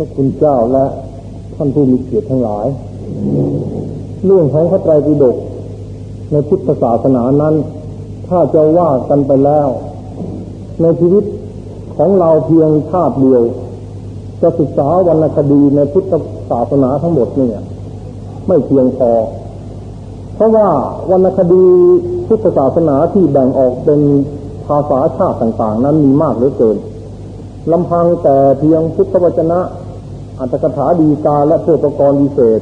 พระคุณเจ้าและท่านผู้มีเกียรติทั้งหลาย เรื่องของพระไตรปิฎกในพุทธศาสนานั้น ถ้าจะว่ากันไปแล้ว ในชีวิตของเราเพียงชาติเดียว จะศึกษาวรรณคดีในพุทธศาสนาทั้งหมดเนี่ย ไม่เพียงพอ เพราะว่าวรรณคดีพุทธศาสนาที่แบ่งออกเป็นภาษาชาติต่าง ๆ นั้นมีมากเหลือเกินลำพังแต่เพียงพุทธวจนะ อัตถกถาดีกาและเทศกรวิเศษ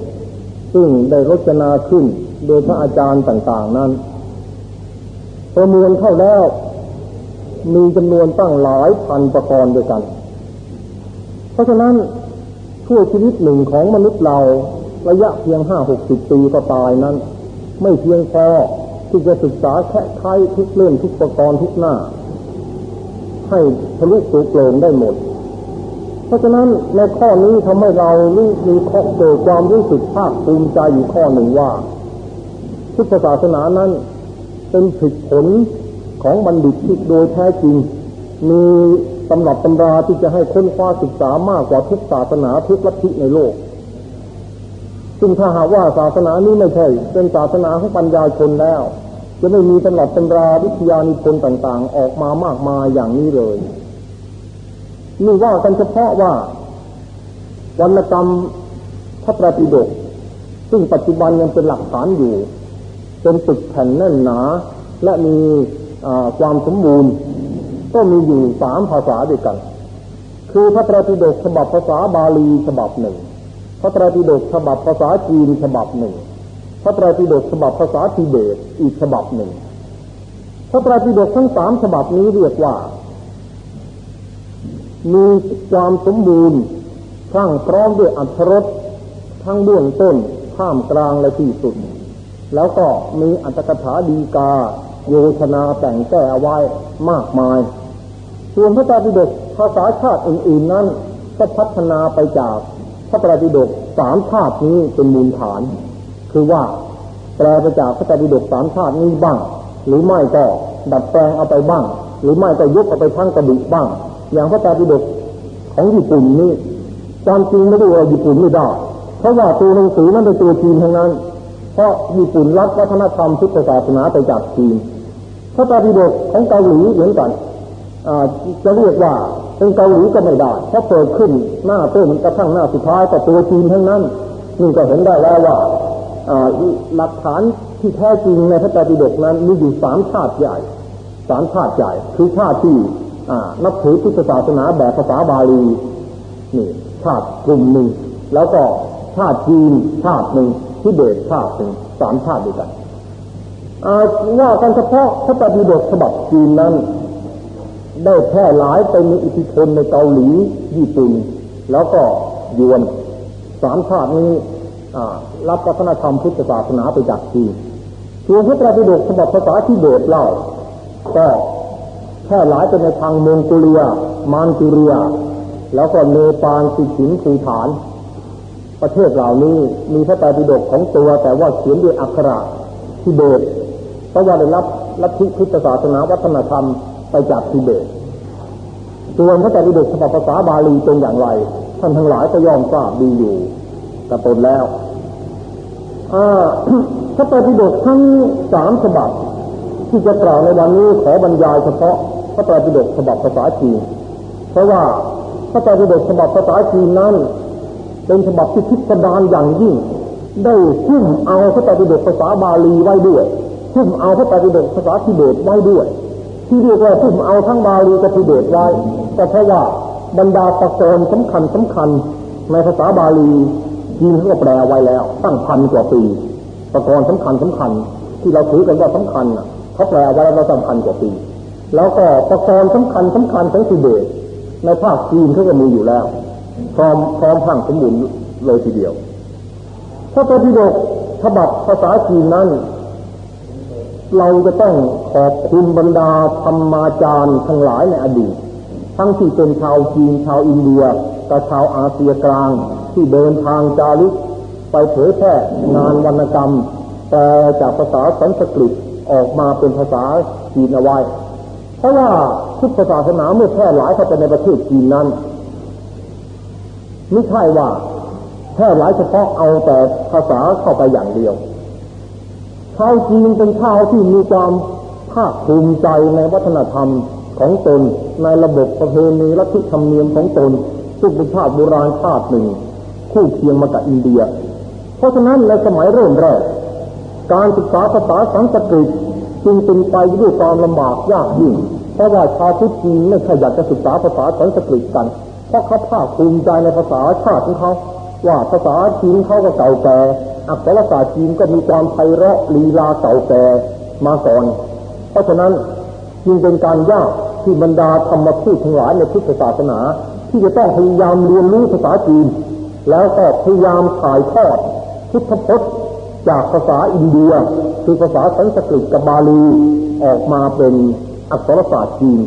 ซึ่งได้รจนาขึ้นโดยพระอาจารย์ต่างๆนั้น ประมวลเข้าแล้วมีจำนวนตั้งหลายพันประกรณ์ด้วยกัน เพราะฉะนั้นชั่วชีวิตหนึ่งของมนุษย์เราระยะเพียงห้าหกสิบปีก็ตายนั้น ไม่เพียงพอที่จะศึกษาแค่ไขทุกเรื่องทุกประกรณ์ทุกหน้า ให้ทะลุสุโปร่งได้หมด เพราะฉะนั้นในข้อนี้ทำให้เรารู้มีข้อเกิดความรู้สึกภาคภูมิใจอยู่ข้อหนึ่งว่าพุทธศาสนานั้น เป็นผลผลของบัณฑิตที่โดยแท้จริง มีตำรับตำราที่จะให้ค้นคว้าศึกษามากกว่าทุกศาสนาทุกลัทธิในโลก ซึ่งถ้าหากว่าศาสนานี้ไม่ใช่ เป็นศาสนาของปัญญาชนแล้ว จะไม่มีตำรับตำราวิทยานิพนธ์ต่าง ๆ ออกมามากมายอย่างนี้เลย นี่ว่ากันเฉพาะว่าวรรณกรรมพระไตรปิฎกซึ่งปัจจุบันยังเป็นหลักฐานอยู่ เป็นตึกแผ่นแน่นหนา และมีความสมบูรณ์ ก็มีอยู่สามภาษาด้วยกัน คือพระไตรปิฎกฉบับภาษาบาลีฉบับหนึ่ง พระไตรปิฎกฉบับภาษาจีนฉบับหนึ่ง พระไตรปิฎกฉบับภาษาทิเบตอีกฉบับหนึ่ง พระไตรปิฎกทั้งสามฉบับนี้เรียกว่า มีความสมบูรณ์ทั้งพร้อมด้วยอัตรสทั้งเบื้องต้นท่ามกลางและที่สุด แล้วก็มีอัตกถาดีกา โยชนาแต่งแก้ไว้มากมาย ส่วนพระตรปิฎกภาษาชาติอื่น ๆ นั้นก็พัฒนาไปจากพระตรปิฎกสามชาตินี้เป็นมูลฐาน คือว่าแปลไปจากพระตรปิฎกสามชาตินี้บ้าง หรือไม่ก็ดัดแปลงเอาไปบ้าง หรือไม่ก็ยกเอาไปทั้งกระดูกบ้าง อย่างพระตรปิฎกของญี่ปุ่นนี่ความจริงไม่ได้ว่าญี่ปุ่นไม่ได้เพราะว่าตัวหนังสือนั้นเป็นตัวจีนทั้งนั้น เพราะญี่ปุ่นรับวัฒนธรรมพุทธศาสนาไปจากจีนพระตรปิฎกของเกาหลีเหมือนกันจะเรียกว่าเป็นเกาหลีก็ไม่ได้เพราะเปิดขึ้นหน้าต้นกระทั่งหน้าสุดท้ายก็ตัวจีนทั้งนั้นนี่ก็เห็นได้แล้วว่าหลักฐานที่แท้จริงในพระไตรปิฎกนั้นมีอยู่สามชาติใหญ่สามชาติใหญ่คือชาติที่ นับถือพุทธศาสนาแบบภาษาบาลีนี่ชาติกลุ่มหนึ่ง แล้วก็ชาติจีนชาติหนึ่งที่เบตชาติหนึ่งสามชาติด้วยกันว่ากันเฉพาะพระปฏิบทฉบับจีนนั้น ได้แพร่หลายไปมีอิทธิพลในเกาหลีญี่ปุ่น แล้วก็ยวนสามชาตินี้รับวัฒนธรรมพุทธศาสนาไปจากจีนส่วนพระไตรปิฎกฉบับภาษาทิเบตเล่าก็ แค่หลายไปในทางเมองโกเลียมานจูเรีย แล้วก็เนปาลสิขินภูฐาน ประเทศเหล่านี้มีพระไตรปิฎกของตัวแต่ว่าเขียนด้วยอักขระทิเบตเพราะว่าได้รับลัทธิพุทธศาสนาวัฒนธรรมไปจากทิเบตส่วนพระไตรปิฎกฉบับภาษาบาลีเป็นอย่างไรท่านทั้งหลายก็ย่อมทราบดีอยู่กระตนแล้วพระไตรปิฎกทั้งสามฉบับที่จะกล่าวในวันนี้ขอบรรยายเฉพาะ พระไตรปิฎกฉบับภาษาจีน เพราะว่าพระไตรปิฎกฉบับภาษาจีนนั้น เป็นฉบับที่พิสดารอย่างยิ่ง ได้พุ่มเอาพระไตรปิฎกภาษาบาลีไว้ด้วยพุ่มเอาพระไตรปิฎกภาษาทิเบตไว้ด้วย ที่เรียกว่าพุ่มเอาทั้งบาลีกับทิเบตไว้ก็เพราะว่าบรรดาประกรณ์สำคัญสำคัญในภาษาบาลีจีนเขาก็แปลไว้แล้ว ตั้งพันกว่าปีประกรณ์สำคัญสำคัญ ที่เราถือกันว่าสำคัญเขาแปลไว้แล้วตั้งพันกว่าปี แล้วก็ประกรณ์สำคัญสำคัญของทิเบตในภาคจีนเขาก็มีอยู่แล้ว พร้อมพร้อมพังสมบูรณ์เลยทีเดียวพระไตรปิฎกฉบับภาษาจีนนั้น เราจะต้องขอบคุณบรรดาธรรมาจารย์ทั้งหลายในอดีต ทั้งที่เป็นชาวจีนชาวอินเดียกับชาวอาเซียกลางที่เดินทางจาริกไปเผยแพร่งานวรรณกรรม แต่จากภาษาสันสกฤตออกมาเป็นภาษาจีนเอาไว้ ราะว่าพุทธศาสนาเมื่อแพร่หลายเข้าไปในประเทศจีนนั้นไม่ใช่ว่าแค่หลายเฉพาะเอาแต่ภาษาเข้าไปอย่างเดียวชาวจีนเป็นชาวที่มีความภาคภูมิใจในวัฒนธรรมของตนในระบบประเพณีลัทธิธรรมเนียมของตนซึ่งเป็นชาติโบราณชาติหนึ่ง คู่เคียงมากับอินเดีย เพราะฉะนั้นในสมัยเริ่มแรกการศึกษาภาษาสังสกฤตจึงเป็นไปด้วยความลำบากยากยิ่ง เพราะว่าชาวพุทธจีนไม่ใช่อยากจะศึกษาภาษาสันสกฤตกัน เพราะเขาภาคภูมิใจในภาษาชาติของเขา ว่าภาษาจีนเขาก็เก่าแก่อักษรศาสตร์จีนก็มีความไพเราะลีลาเก่าแก่มาก่อน เพราะฉะนั้นจึงเป็นการยากที่บรรดาธรรมทูตทั้งหลายในพุทธศาสนา ที่จะต้องพยายามเรียนรู้ภาษาจีน แล้วก็พยายามถ่ายทอดพุทธพจน์จากภาษาอินเดีย คือภาษาสันสกฤตกับบาลีออกมาเป็น อักษรศาสตร์จีน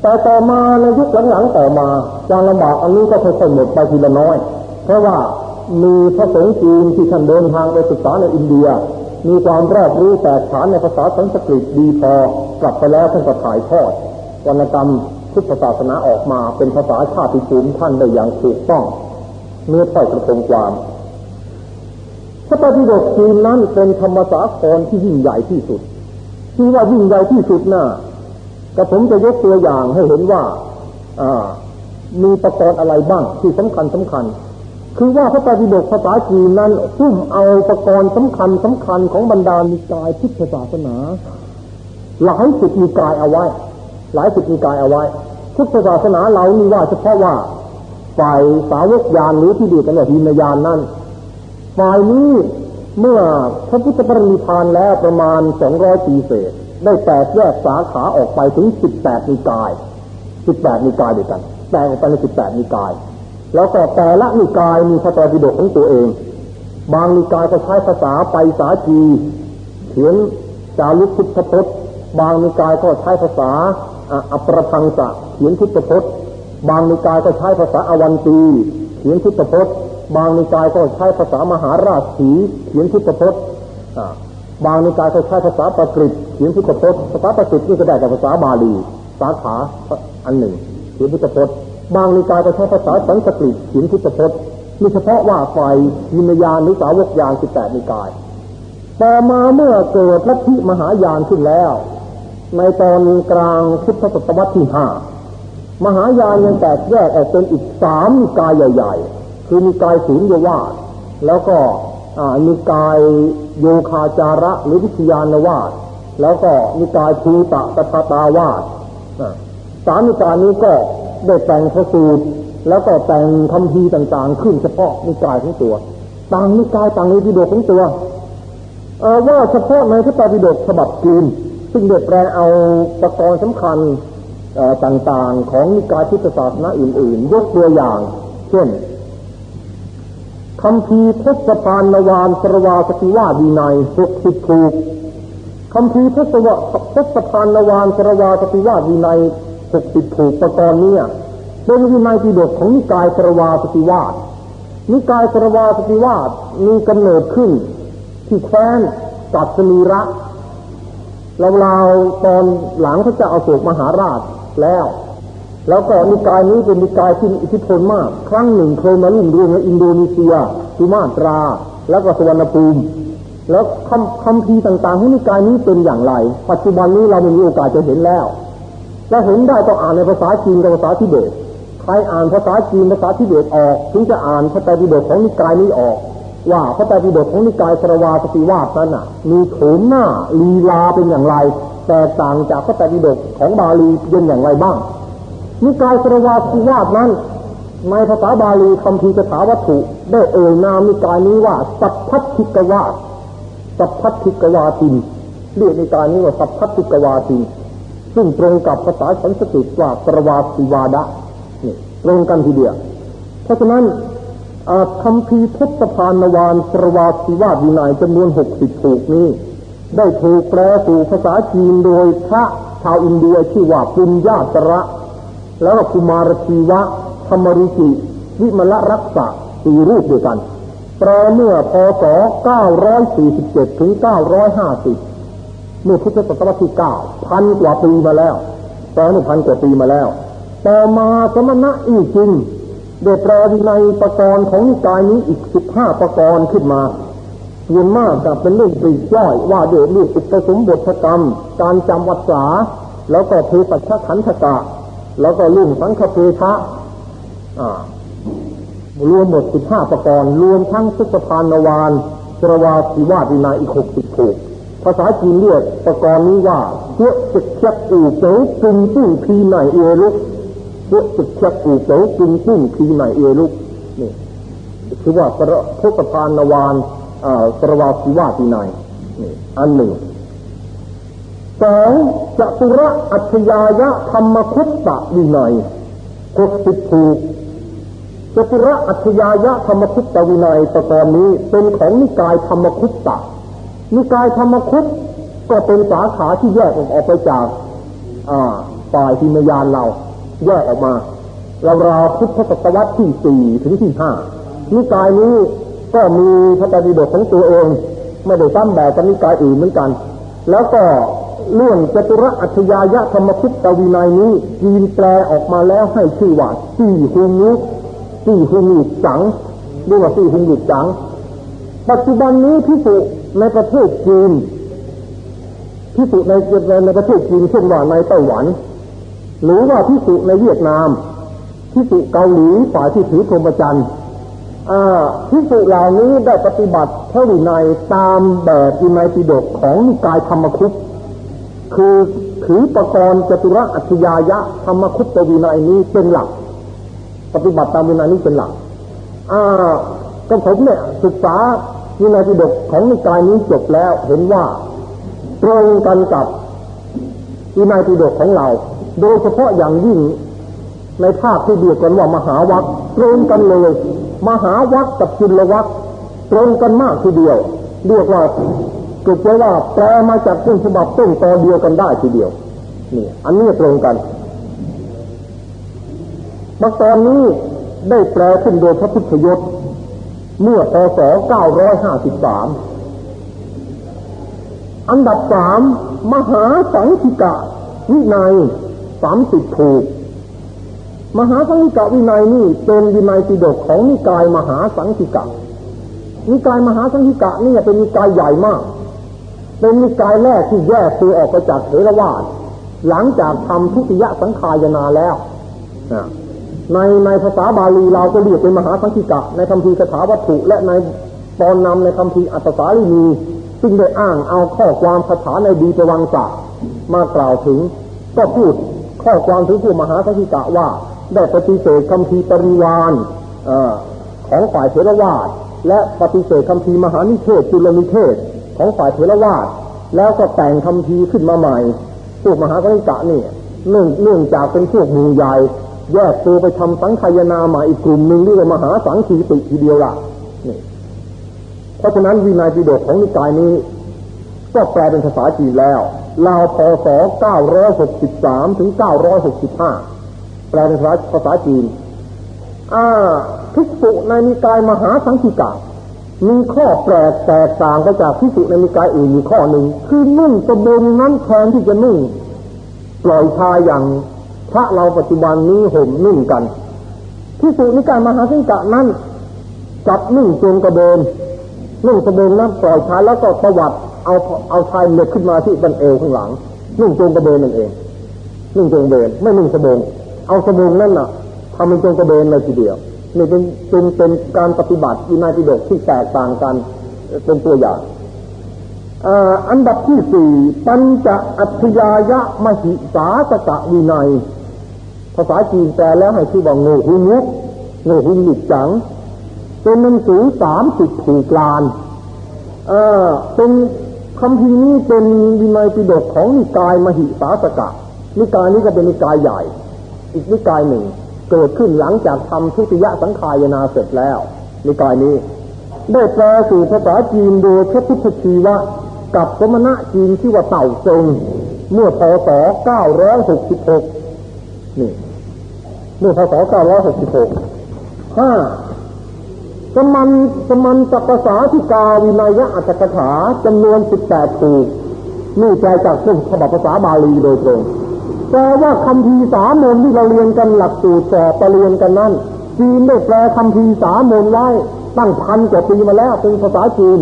แต่ต่อมาในยุคหลังๆต่อมาการลำบากอันนี้ก็ค่อยๆหมดไปทีละน้อย เพราะว่ามีพระสงฆ์จีนที่ท่านเดินทางไปศึกษาในอินเดีย มีความรอบรู้แตกฉานในภาษาสันสกฤตดีพอกลับไปแล้วท่านก็ถ่ายทอดวรรณกรรมพุทธศาสนาออกมาเป็นภาษาชาติภูมิท่านได้อย่างถูกต้องเนื้อถ้อยกระตรงความพระปฏิโดกจีนนั้นเป็นธรรมสาครที่ยิ่งใหญ่ที่สุด ที่ว่ายิ่งใหญ่ที่สุดน่ะกระผมจะยกตัวอย่างให้เห็นว่า อ่า มีประกอบอะไรบ้างที่สำคัญสำคัญ คือว่าพระปฏิบกภาษาจีนนั้นซุ่มเอาประกอบสำคัญสำคัญของบรรดานิกายพุทธศาสนา หลายสิบนิกายเอาไว้ หลายสิบนิกายเอาไว้พุทธศาสนาเรานี่ว่าเฉพาะว่าฝ่ายสาวกยานหรือที่เดียกันเนี่ยหินยานนั้นฝ่ายนี้ เมื่อพระพุทธปรินิพานแล้วประมาณสองร้อยปีเศษ ได้แตกแยกสาขาออกไปถึงสิบแปดนิกายสิบแปดนิกายเดียวกัน แตกออกไปในสิบแปดนิกาย แล้วก็แต่ละนิกายมีพระตรปิฎกของตัวเอง บางนิกายก็ใช้ภาษาไปสาจีเขียนจารุพุทธพจน์ บางนิกายก็ใช้ภาษาอัปรพังสะเขียนพุทธพจน์ บางนิกายก็ใช้ภาษาอวันตีเขียนพุทธพจน์ บางนิกายก็ใช้ภาษามหาราชสีเขียนพุทธพจน์บางนิกายก็ใช้ภาษาปกฤษเขียนพุทธพจน์ภาษาปกฤษนี่ก็ได้จากภาษาบาลี สาขาอันหนึ่ง เขียนพุทธพจน์ บางนิกายก็ใช้ภาษาสันสกฤตเขียนพุทธพจน์มีเฉพาะว่าฝ่ายยินยานหรือสาวกยานสิบแปดนิกายแต่มาเมื่อเกิดลัทธิมหายานขึ้นแล้ว ในตอนกลางพุทธศตวรรษที่ห้ามหายานยังแตกแยกออกเป็นอีกสามนิกายใหญ่ ๆ คือมีกายศูนย์ยวาสแล้วก็มีกายโยคาจาระหรือวิทยานวาสแล้วก็มีกายภูตะตถาตาวาสสามิกายนี้ก็ได้แต่งพระสูตรแล้วก็แต่งคำพีต่างๆ ขึ้นเฉพาะนิกายของตัว ต่างนิกายต่างในปิฎกของตัวว่าเฉพาะในพระไตรปิฎกฉบับจีนซึ่งเด็ดแปลเอาประกอบสำคัญต่างๆ ของนิกายพุทธศาสนาอื่นๆ ยกตัวอย่าง เช่น คำพีทศพานนวานสรวาสติวาดีในหกสิบถูกคำพีทศวทศพานนวานสรวาสติวาดีในหกสิบถูกประกรณ์นี้เป็นวินัยปิฎกของนิกายสรวาสติวาสนิกายสรวาสติวาสมีกำเนิดขึ้น ที่แคว้นกัตสมีระราวๆตอนหลังพระเจ้าอโศกมหาราชแล้ว แล้วก็นิกายนี้เป็นนิกายที่มีอิทธิพลมาก ครั้งหนึ่งเคยมาลุ่งเรืองในอินโดนีเซียสุมาตรา แล้วก็สวรรณภูมิ แล้วคำคำพีต่างๆของนิกายนี้เป็นอย่างไร ปัจจุบันนี้เราไม่มีโอกาสจะเห็นแล้วจะเห็นได้ต้องอ่านในภาษาจีนกับภาษาทิเบตใครอ่านภาษาจีนภาษาทิเบตออก ถึงจะอ่านพระไตรปิฎกของนิกายนี้ออก ว่าพระไตรปิฎกของนิกายสรวาสติวาสนั้นมีโถมหน้าลีลาเป็นอย่างไร แตกต่างจากพระไตรปิฎกของบาลีเป็นอย่างไรบ้าง นิกายสรวาสีวาสนั้น ในภาษาบาลีคำพีสถาวัตถุ ได้เอ่ยนามนิกายนี้ว่า สัพพัทธิกวาสสัพพัทธิกวาตินเรียกนิกายนี้ว่าสัพพัทธิกวาตินซึ่งตรงกับภาษาสันสกฤตว่าสรวาสีวาดะนี่ตรงกันทีเดียว เพราะฉะนั้นคำพีทศพานวานสรวาสีวาดวินัยจำนวนหกสิบถูกนี้ ได้ถูกแปลสู่ภาษาจีนโดยพระชาวอินเดียชื่อว่าปุญญาตระ แล้วก็คุมารชีวะธรรมรุจิวิมลรักษาสี่รูปด้วยกันแปลเมื่อพศ 947 ถึง 950 เมื่อพุทธศตวรรษที่ 9 พันกว่าปีมาแล้วแปลเมื่อพันกว่าปีมาแล้ว ต่อมาสมณะอีกจริงโดยแปลวินัยประกรณ์ของนิกายนี้อีกสิบห้าประกรณ์ขึ้นมาส่วนมากจะเป็นเรื่องปลีกย่อยว่าเดชเรื่องอุปสมบทกรรม การจำวัดษาแล้วก็เพปัชขันธกะ แล้วก็รื่งสังฆเพทะรวมหมดสิบห้าประกรณ์รวมทั้งสุภพานวานสรวาสีวาดินาอีกหกสิบถูกภาษาจีนเรียกประกรณ์นี้ว่าเพื่อจะเช็คอู่เจ้าจึงตึ้งพีไหนเอลุกเพื่อจะเช็คอู่เจ้าจึงตึ้งพีไหนเอลุกนี่คือว่าพระพุทธพานวานสรวาสีวาดินานี่อันหนึ่ง สองจตุระอัจฉยายะธรรมคุตตะวินัยหกสิบถูกจตุระอัจฉยายะธรรมคุตตวินัยประกอบนี้เป็นของนิกายธรรมคุตตะ นิกายธรรมคุตก็เป็นสาขาที่แยกออกไปจากฝ่ายทิมยานเราแยกออกมา เราราพุทธศตวรรษที่สี่ถึงที่ห้านิกายนี้ก็มีพระตรีบทของตัวเอง ไม่ได้ซ้ำแบบกับนิกายอื่นเหมือนกัน แล้วก็ เรื่องจตุระอัจฉยายะธรรมคุตตวินัยนี้จีนแปลออกมาแล้วให้ชื่อว่าสี่ฮุงยุสี่ฮุงหยุดจังเรียกว่าสี่ฮุงหยุดจัง ปัจจุบันนี้พิสุในประเทศจีนพิสุในในประเทศจีนเช่นว่าในไต้หวัน หรือว่าพิสุในเวียดนามพิสุเกาหลีฝ่ายที่ถือพรหมจรรย์พิสุเหล่านี้ได้ปฏิบัติพระวินัยตามแบบวินัยปิฎกของนิกายธรรมคุป คือถือประกรณ์จตุระอัจฉยายะธรรมคุปตวินัยนี้เป็นหลัก ปฏิบัติตามวินัยนี้เป็นหลัก อ่าก็ผมเนี่ยศึกษาวินัยปิฎกของนิกายนี้จบแล้วเห็นว่าตรงกันกับวินัยปิฎกของเรา โดยเฉพาะอย่างยิ่งในภาคที่เรียกกันว่ามหาวัคตรงกันเลย มหาวัคกับจุลวัคตรงกันมากทีเดียว เรียกว่า เกิดว่าแปลมาจากต้นฉบับต้นตอเดียวกันได้ทีเดียว นี่ อันนี้ตรงกันมาตอนนี้ได้แปลขึ้นโดยพระพุทธยศเมื่อพศ953 อันดับสามมหาสังคิกะวินัยสามสิบถูก มหาสังคิกะวินัยนี่เป็นวินัยปิฎกของนิกายมหาสังคิกะนิกายมหาสังคิกะนี่เป็นนิกายใหญ่มาก เป็นนิกายแรกที่แยกตัวออกไปจากเทรวาสหลังจากทำทุติยสังขายนาแล้วในในภาษาบาลีเราก็เรียกเป็นมหาสังคิกะ ในคำพีสถาวัตถุและในตอนนำในคำพีอัตสาลีมีซึ่งได้อ้างเอาข้อความคาถาในดีประวังศะมากล่าวถึง ก็พูดข้อความถึงผู้มหาสังคิกะว่าได้ปฏิเสธคำพีปริวานอของฝ่ายเทรวาสและปฏิเสธคำพีมหานิเทศจุลนิเทศ ของฝ่ายเทรวาสแล้วก็แต่งคำพีขึ้นมาใหม่พวกมหาปริกะนี่เนื่องเนื่องจากเป็นพวกมือใหญ่แยกตัวไปทำสังขยานาใหม่อีกกลุ่มหนึ่งเรียกว่ามหาสังขีติทีเดียวละนี่เพราะฉะนั้นวินัยปิฎกของนิกายนี้ ก็แปลเป็นภาษาจีนแล้วราวพศ963 ถึง 965 แปลเป็นภาษาภาษาจีน อ่าภิกษุในนิกายมหาสังคีกะ มีข้อแปลกแตกต่างไปจากพิสุในนิกายอื่นมีข้อหนึ่ง คือนุ่งสบงนั้นแทนที่จะนุ่งปล่อยชายอย่างพระเราปัจจุบันนี้ห่มนุ่งกันพิสุนิกายมหาสิงกะนั้นจับนุ่งจงกระเบนนุ่งสบงนั้นปล่อยชายแล้วก็ประวัติเอาเอาชายเหน็บขึ้นมาที่บันเอวข้างหลัง นุ่งจงกระเบนนั่นเอง นุ่งจงกระเบนไม่นุ่งสบงเอาสบงนั่นน่ะทำเป็นจงกระเบนเลยทีเดียว นี่เป็นเป็นเป็นการปฏิบัติวินัยปิฎกที่แตกต่างกันเป็นตัวอย่างอันดับที่สี่ปัญจอัจยายะมหิสาสกะวินัย ภาษาจีนแปลแล้วให้ชื่อว่าโงหุนุกโงหุนหลุดจัง เป็นหนังสือสามสิบถูกลานเออเป็นคำพีนี้เป็นวินัยปิฎกของนิกายมหิสาสกะนิกายนี้ก็เป็นนิกายใหญ่ อีกนิกายหนึ่ง เกิดขึ้นหลังจากทำทุติยสังขายนาเสร็จแล้วในกายนี้ ได้แปลสู่ภาษาจีนโดยพระพุทธชีวะกับสมณะจีนที่ว่าเต่าทรงเมื่อพศ966นี่เมื่อพศ966ห้าสมันสมันจักภาษาที่กาวินัยอัตถกถาจำนวน 18ถูกนี่แปลจากเรื่งฉบับภาษาบาลีโดยตรง แต่ว่าคำพีสามมนที่เราเรียนกันหลักสูตรสอบประเรียนกันนั้นจีนได้แปลคำพีสามนไว้ตั้งพันกว่าปีมาแล้วเป็นภาษาจีน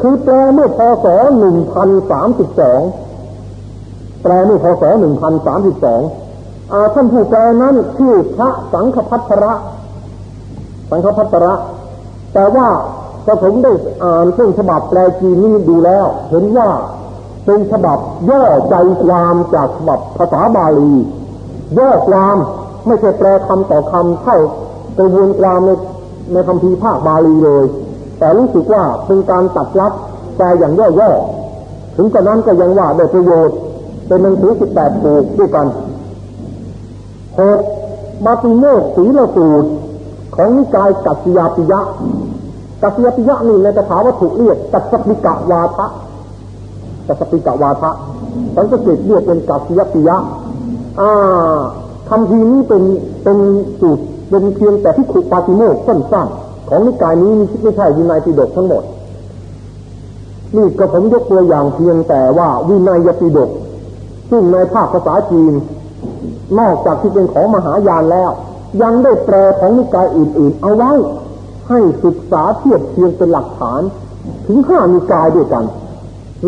คือแปลเมื่อพศหนึ่งพันสามสิบสองแปลเมื่อพศหนึ่งพันสามสิบสองท่านผู้แปลนั้นชื่อพระสังฆพัทระ สังฆพัทระ แต่ว่าพอผมได้อ่านต้นฉบับแปลจีนนี้ดูแล้ว เห็นว่า เป็นฉบับย่อใจความจากฉบับภาษาบาลีย่อความไม่ใช่แปลคำต่อคำเข้ากระบวนความในในคำพีภาคบาลีเลย แต่รู้สึกว่าเป็นการตัดลับแปลอย่างย่อๆถึงกระนั้นก็ยังว่าได้ประโยชน์ เป็นหนังสือสิบแปดปูด้วยกันหกบาติโมกศีลสูตรของนิกายกัตยาปิยะกัตยาปิยะนี่ในคาถาวัตถุเรียกกัตปิกะวาทะ กัตปิกวาทะสันสกฤตเรียกเป็นกัตยาปิยะอ่าคำทีนี้เป็นเป็นสูตรเป็นเพียงแต่ที่ขุปาติโมกสั้นๆของนิกายนี้ไม่ใช่วินัยปิฎกทั้งหมด นี่ก็ผมยกตัวอย่างเพียงแต่ว่าวินัยปิฎกซึ่งในภาคภาษาจีน นอกจากที่เป็นของมหายานแล้ว ยังได้แปลของนิกายอื่น ๆ เอาไว้ให้ศึกษาเทียบเทียงเป็นหลักฐาน ถึงห้านิกายด้วยกัน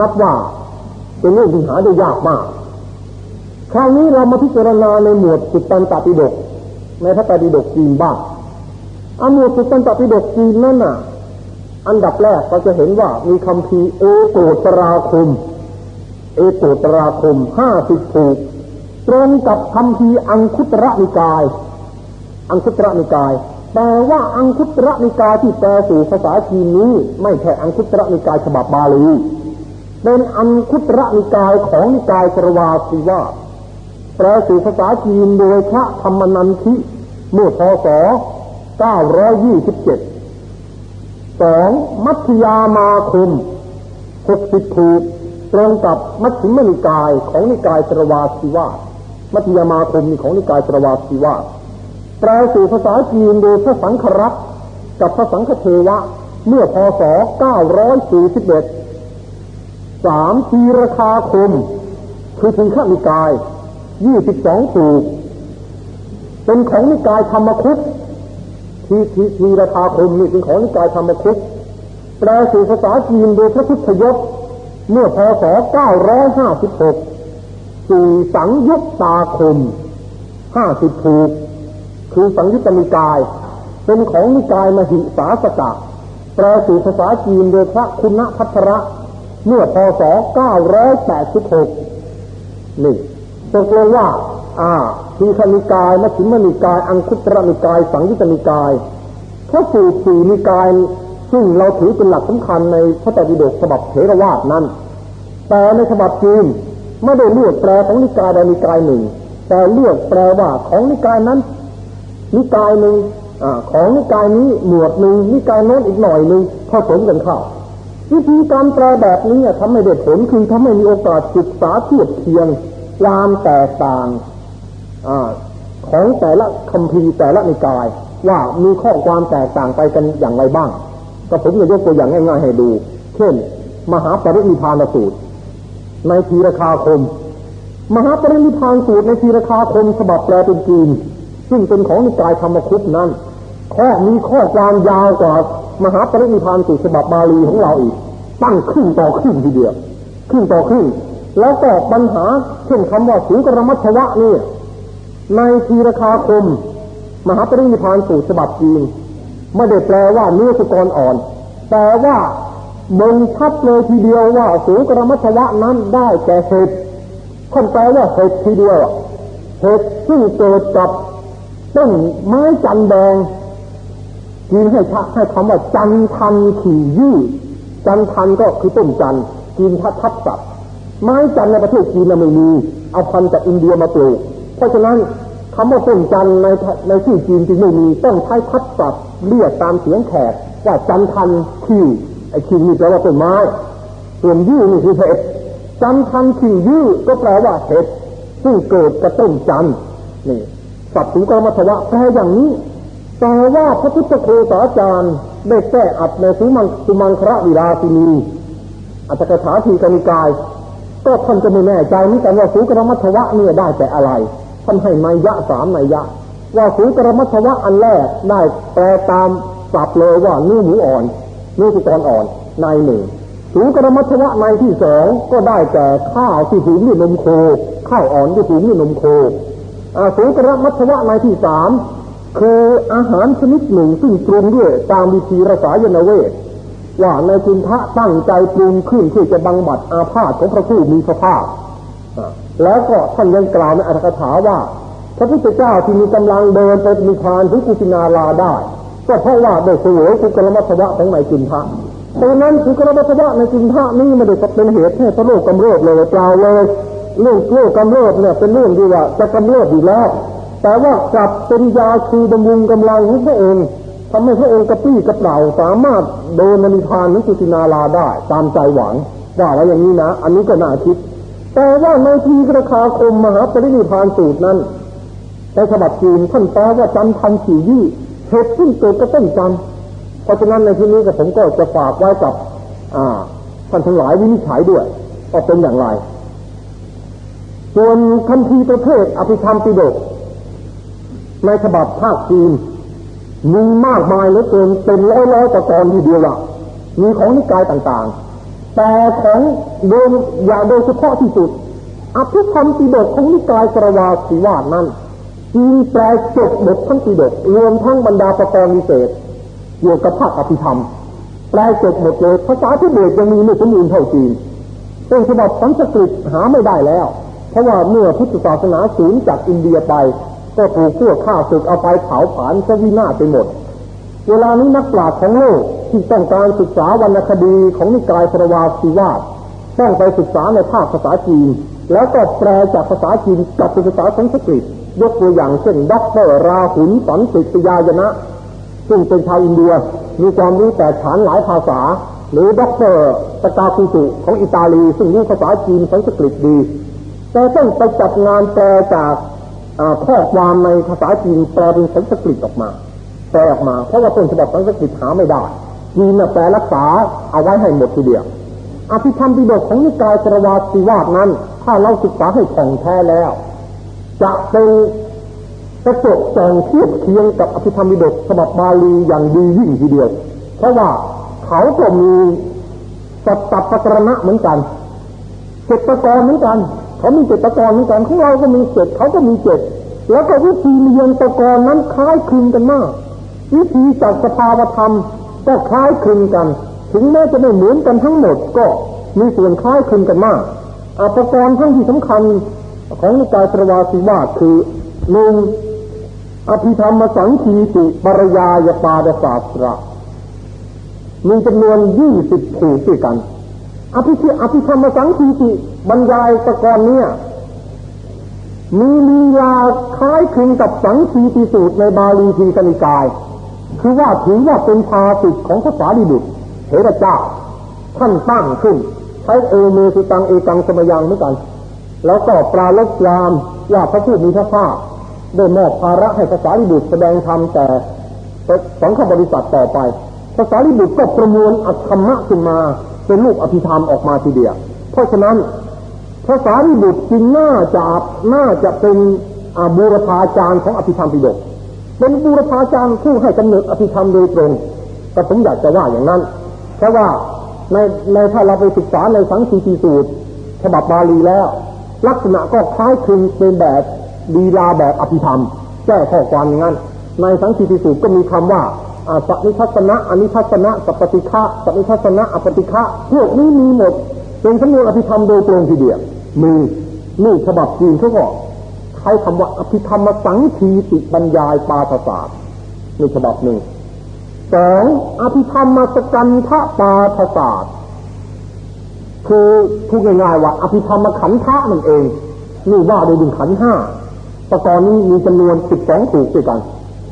นับว่าเป็นเรื่องที่หาได้ยากมาก คราวนี้เรามาพิจารณาในหมวดสุตตันตปิฎกในพระไตรปิฎกจีนบ้างอันหมวดสุตตันตปิฎกจีนนั่นน่ะ อันดับแรกเราจะเห็นว่ามีคำพีเอโกตราคม เอโกตราคมห้าสิบถูกตรงกับคำพีอังคุตระนิกาย อังคุตระนิกายแต่ว่าอังคุตระนิกายที่แปลสู่ภาษาจีนนี้ ไม่ใช่อังคุตระนิกายฉบับบาลี เป็นอังคุตระนิกายของนิกายสรวาสีวาแปลสู่ภาษาจีนโดยพระธรรมนันทิเมื่อพศ 927สองมัธยามาคมหกสิบถูกตรงกับมัชฌิมนิกายของนิกายสรวาสีวามัธยามาคมของนิกายสรวาสีวาแปลสู่ภาษาจีนโดยพระสังฆรักษ์กับพระสังฆเทวะ เมื่อพศ 941 สามทีราคาคม คือทีฆนิกายยี่สิบสองสูตรเป็นของนิกายธรรมคุกทีทีทีราคาคมนี่เป็นของนิกายธรรมคุกแปลสู่ภาษาจีนโดยพระพุทธยศเมื่อพศ956สี่สังยุตตาคมห้าสิบถูก คือสังยุตตนิกาย เป็นของนิกายมหิสาสกะแปลสู่ภาษาจีนโดยพระคุณพัทระ เมื่อพศ 986 นี่ตกลงว่า อ่าทีคณิกายมัชฌิมนิกาย อังคุตรนิกาย สังยุตนิกายพระสูตรสี่นิกาย ซึ่งเราถือเป็นหลักสำคัญในพระไตรปิฎกฉบับเทรวาสนั้น แต่ในฉบับจีนไม่ได้เลือกแปลของนิกายใดนิกายหนึ่ง แต่เลือกแปลว่าของนิกายนั้น นิกายหนึ่งอของนิกายนี้หมวดหนึ่งนิกายโน้นอีกหน่อยหนึ่งผสมกันเข้า วิธีการแปลแบบนี้ทำให้เด็ดผลคือทำให้มีโอกาสศึกษาเทียบเทียงความแตกต่างอของแต่ละคัมภีร์แต่ละนิกาย ว่ามีข้อความแตกต่างไปกันอย่างไรบ้าง ก็ผมจะยกตัวอย่างง่ายๆให้ดู เช่น มหาปรินิพานสูตร ในทีราคาคม มหาปรินิพานสูตรในทีราคาคมฉบับแปลเป็นจีนซึ่งเป็นของนิกายธรรมคุปนั้นข้อมีข้อความยาวกว่ามหาปรินิพานสูตรฉบับบาลีของเราอีก ตั้งขึ้นต่อขึ้นทีเดียวขึ้นต่อขึ้น แล้วก็ปัญหาเช่นคำว่าสูงกรมัชวะนี่ในทีราคาคม มหาปรินิพานสูตรฉบับจีนไม่ได้แปลว่าเนื้อสุกรอ่อน แต่ว่าบ่งชัดเลยทีเดียวว่าสูกรมัชวะนั้นได้แก่เห็ดท่านแปลว่าเห็ดทีเดียวเห็ดซึ่งเกิดกับต้นไม้จันแดงกินให้ชักให้คำว่าจันทันขี่ยี่ จันทันก็คือต้นจันกินทัดทับสับไม้จันในประเทศจีนไม่มี เอาพันจากอินเดียมาปลูก เพราะฉะนั้นคำว่าต้นจันในในที่จีนจึงไม่มีต้องใช้ทัดสับเรียกตามเสียงแขกว่าจันทันคิวไอ้คิวนี่แปลว่าต้นไม้ ส่วนยื้อนี่คือเห็ดจันทันคิวยื้อก็แปลว่าเห็ดซึ่งเกิดกระต้นจันนี่สัตว์ถึงกรรมทวะแปลอย่างนี้ แต่ว่าพระพุทธโคสาจารย์ได้แก้อัดในสุมังสุมังคระวิราสินีอัตถกถาทีกนิกาย ก็ท่านจะไม่แน่ใจนี้แต่ว่าสุกรรมทวะเนี่ยได้แต่อะไรท่านให้ไมยะสามไมยะ ว่าสูกรมัทวะอันแรกได้แปลตามสับเลยว่าเนื้อหมูอ่อนเนื้อสุกรอ่อนในหนึ่งสูกรมัทวะในที่สองก็ได้แก่ข้าวที่หุงด้วยนมโคข้าวอ่อนที่หุงด้วยนมโคสูกรมัทวะในที่สาม คืออาหารชนิดหนึ่งซึ่งปรุงด้วยตามวิธีรสายนเวทว่าในคุณพระตั้งใจปรุงขึ้นเพื่อจะบังบัดอาพาธของพระผู้มีพระภาคแล้วก็ท่านยังกล่าวในอัตถกถาว่า พระพุทธเจ้าที่มีกำลังเดินไปมีพานทุกุสินาลาได้ ก็เพราะว่าได้เสวยกุกลมัทวะของนายจินทะเพราะนั้นกุกลมัทวะในจินทะนี่ไม่ได้เป็นเหตุให้พระโลกกำเริบเลยเปล่าเลยเรื่องโลกกำเริบเนี่ยเป็นเรื่องที่ว่าจะกำเริบอยู่แล้ว แต่ว่ากลับเป็นยาคือบำรุงกำลังของพระองค์ทำให้พระองค์กระปี้กระเป๋าสามารถเดินนิพานนุกุสินาลาได้ตามใจหวังว่าไว้อย่างนี้นะ อันนี้ก็น่าคิด แต่ว่าในทีกระคาคมมหาปรินิพานสูตรนั้นในฉบับจีนท่านแปลว่าจันทันสี่ยี่เหตุขึ้นเกิดก็ต้นจันเพราะฉะนั้นในที่นี้ก็ผมก็จะฝากไว้กับอ่าท่านทั้งหลายวินิจฉัยด้วยว่าเป็นอย่างไร ส่วนคัมภีร์ประเภทอภิธรรมปิฎก ในฉบับภาคจีนมีมากมายเหลือเกินเป็นร้อยร้อยตะกอนทีเดียวละมีของนิกายต่างๆ แต่ของโดยอย่างโดยเฉพาะที่สุดอภิธรรมปิฎกของนิกายสรวาสีวาดนั้นจีนแปลจบบททั้งปีดกรวมทั้งบรรดาประกรณ์วิเศษเกี่ยวกับภาคอภิธรรม แปลจบหมดเลยภาษาที่เบสยังมีไม่สมบูรณ์เท่าจีนเป็นฉบับสันสกฤตหาไม่ได้แล้ว เพราะว่าเมื่อพุทธศาสนาสูญจากอินเดียไป ก็ถูกพวกข้าศึกเอาไปเผาผลาญซะวินาศไปหมด เวลานี้นักปราชญ์ของโลกที่ต้องการศึกษาวรรณคดีของนิกายสรวาสติวาทต้องไปศึกษาในภาคภาษาจีน แล้วก็แปลจากภาษาจีนกลับเป็นภาษาสันสกฤตยกตัวอย่างเช่นด็อกเตอร์ราหุลสังกฤตยายนะ ซึ่งเป็นชาวอินเดียมีความรู้แตกฉานหลายภาษา หรือด็อกเตอร์ตะกาคุสุของอิตาลี ซึ่งรู้ภาษาจีนสันสกฤตดี แต่ต้องไปจัดงานแปลจาก ข้อความในภาษาจีนแปลเป็นสันสกฤตออกมา แปลออกมา เพราะว่าต้นฉบับสันสกฤตหาไม่ได้จีนแปลรักษาเอาไว้ให้หมดทีเดียว อภิธรรมปิฎกของนิกายตรวาสีวาดนั้น ถ้าเราศึกษาให้ท่องแท้แล้ว จะเป็นกระจกส่องเทียบเคียงกับอภิธรรมวิดกฉบับบาลีอย่างดียิ่งทีเดียว เพราะว่าเขาก็มีสัตตปกรณะเหมือนกันเจ็ดประกรเหมือนกัน เขามีเจ็ดประกรเหมือนกันของเราก็มีเจ็ดเขาก็มีเจ็ดแล้วก็วิธีเรียนประกรนั้นคล้ายคลึงกันมาก วิธีจัดสภาวธรรมก็คล้ายคลึงกัน ถึงแม้จะไม่เหมือนกันทั้งหมดก็มีส่วนคล้ายคลึงกันมากอุปกรณ์ทั้งที่สำคัญของนิกายประวาสีวาคือหนึ่งอภิธรรมสังคีติปรยายปาดศาสตระมีจำนวนยี่สิบถูกด้วยกัน อภิธิอภิธรรมสังคีติ บรรยายตะกอนเนี่ยมีลีลาคล้ายคลึงกับสังคีติสูตรในบาลีทีสนิกาย คือว่าถือว่าเป็นภาสิทของภาษาดิบุตรเทระเจ้าท่านตั้งขึ้น ใช้เอเมสุตังเอกังสมยังเหมือนกัน แล้วก็ปราลบความว่าพระผู้มีพระภาคได้มอบภาระให้ภาษาลิบุตรแสดงธรรมแต่สังฆบริษัทต่อไปภาษาลิบุตรก็ประมวลอัตธรรมะขึ้นมา เป็นรูปอภิธรรมออกมาทีเดียว เพราะฉะนั้น ภาษาลิบุตรจึงน่าจะน่าจะเป็นบูรพาจารย์ของอภิธรรมปิฎกเป็นบูรพาจารย์ผู้ให้กำเนิดอภิธรรมโดยตรงแต่ผมอยากจะว่าอย่างนั้น เพราะว่าในในถ้าเราไปศึกษาในสังคีติสูตรฉบับบาลีแล้ว ลักษณะก็คล้ายคลึงเป็นแบบดีลาแบบอภิธรรมแก้ข้อความอย่างนั้น ในสังคีติสูตรก็มีคำว่าสันิทัศนะอนิทัศนะสัปติฆะสันิทัศนะอปติฆะพวกนี้มีหมด เป็นสำนวนอภิธรรมโดยตรงทีเดียวมีนี่ฉบับจีนเขาก็ใช้คำว่าอภิธรรมสังคีติบรรยายปาทศาสตร์นี่ฉบับหนึ่งสองอภิธรรมสกันทะปาทศาสตร์คือพูดง่ายๆว่าอภิธรรมขันธ์นั่นเองนี่ว่าโดยดึงขันห้าประกอบนี้มีจำนวนสิบสองถูกด้วยกัน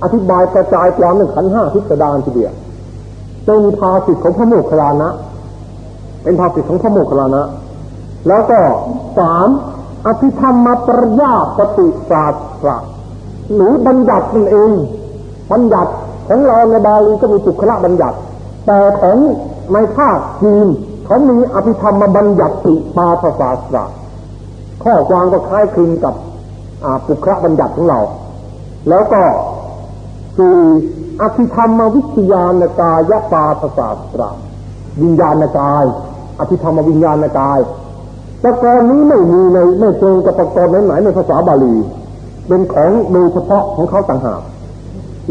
อธิบายกระจายความหนึ่งขันห้าทิศดานทีเดียวเป็นภาสิทธิของพระโมคคัลลานะ เป็นภาสิทธิของพระโมคคัลลานะ แล้วก็สามอภิธรรมปรยาปฏิศาสตร์หรือบัญญัตินั่นเอง บัญญัติของเราในบาลีก็มีสุขละบัญญัติ แต่ของในภาคจีนเขามีอภิธรรมบัญญัติปาภาษาสตระข้อความก็คล้ายคลึงกับปุคระบัญญัติของเรา แล้วก็สี่อภิธรรมวิทยานกายปาศาสตราวิญญาณกาย อภิธรรมวิญญาณกายประกรณ์นี้ไม่มีในไม่ตรงกับประกรณ์ไหนในภาษาบาลี เป็นของโดยเฉพาะของเขาต่างหาก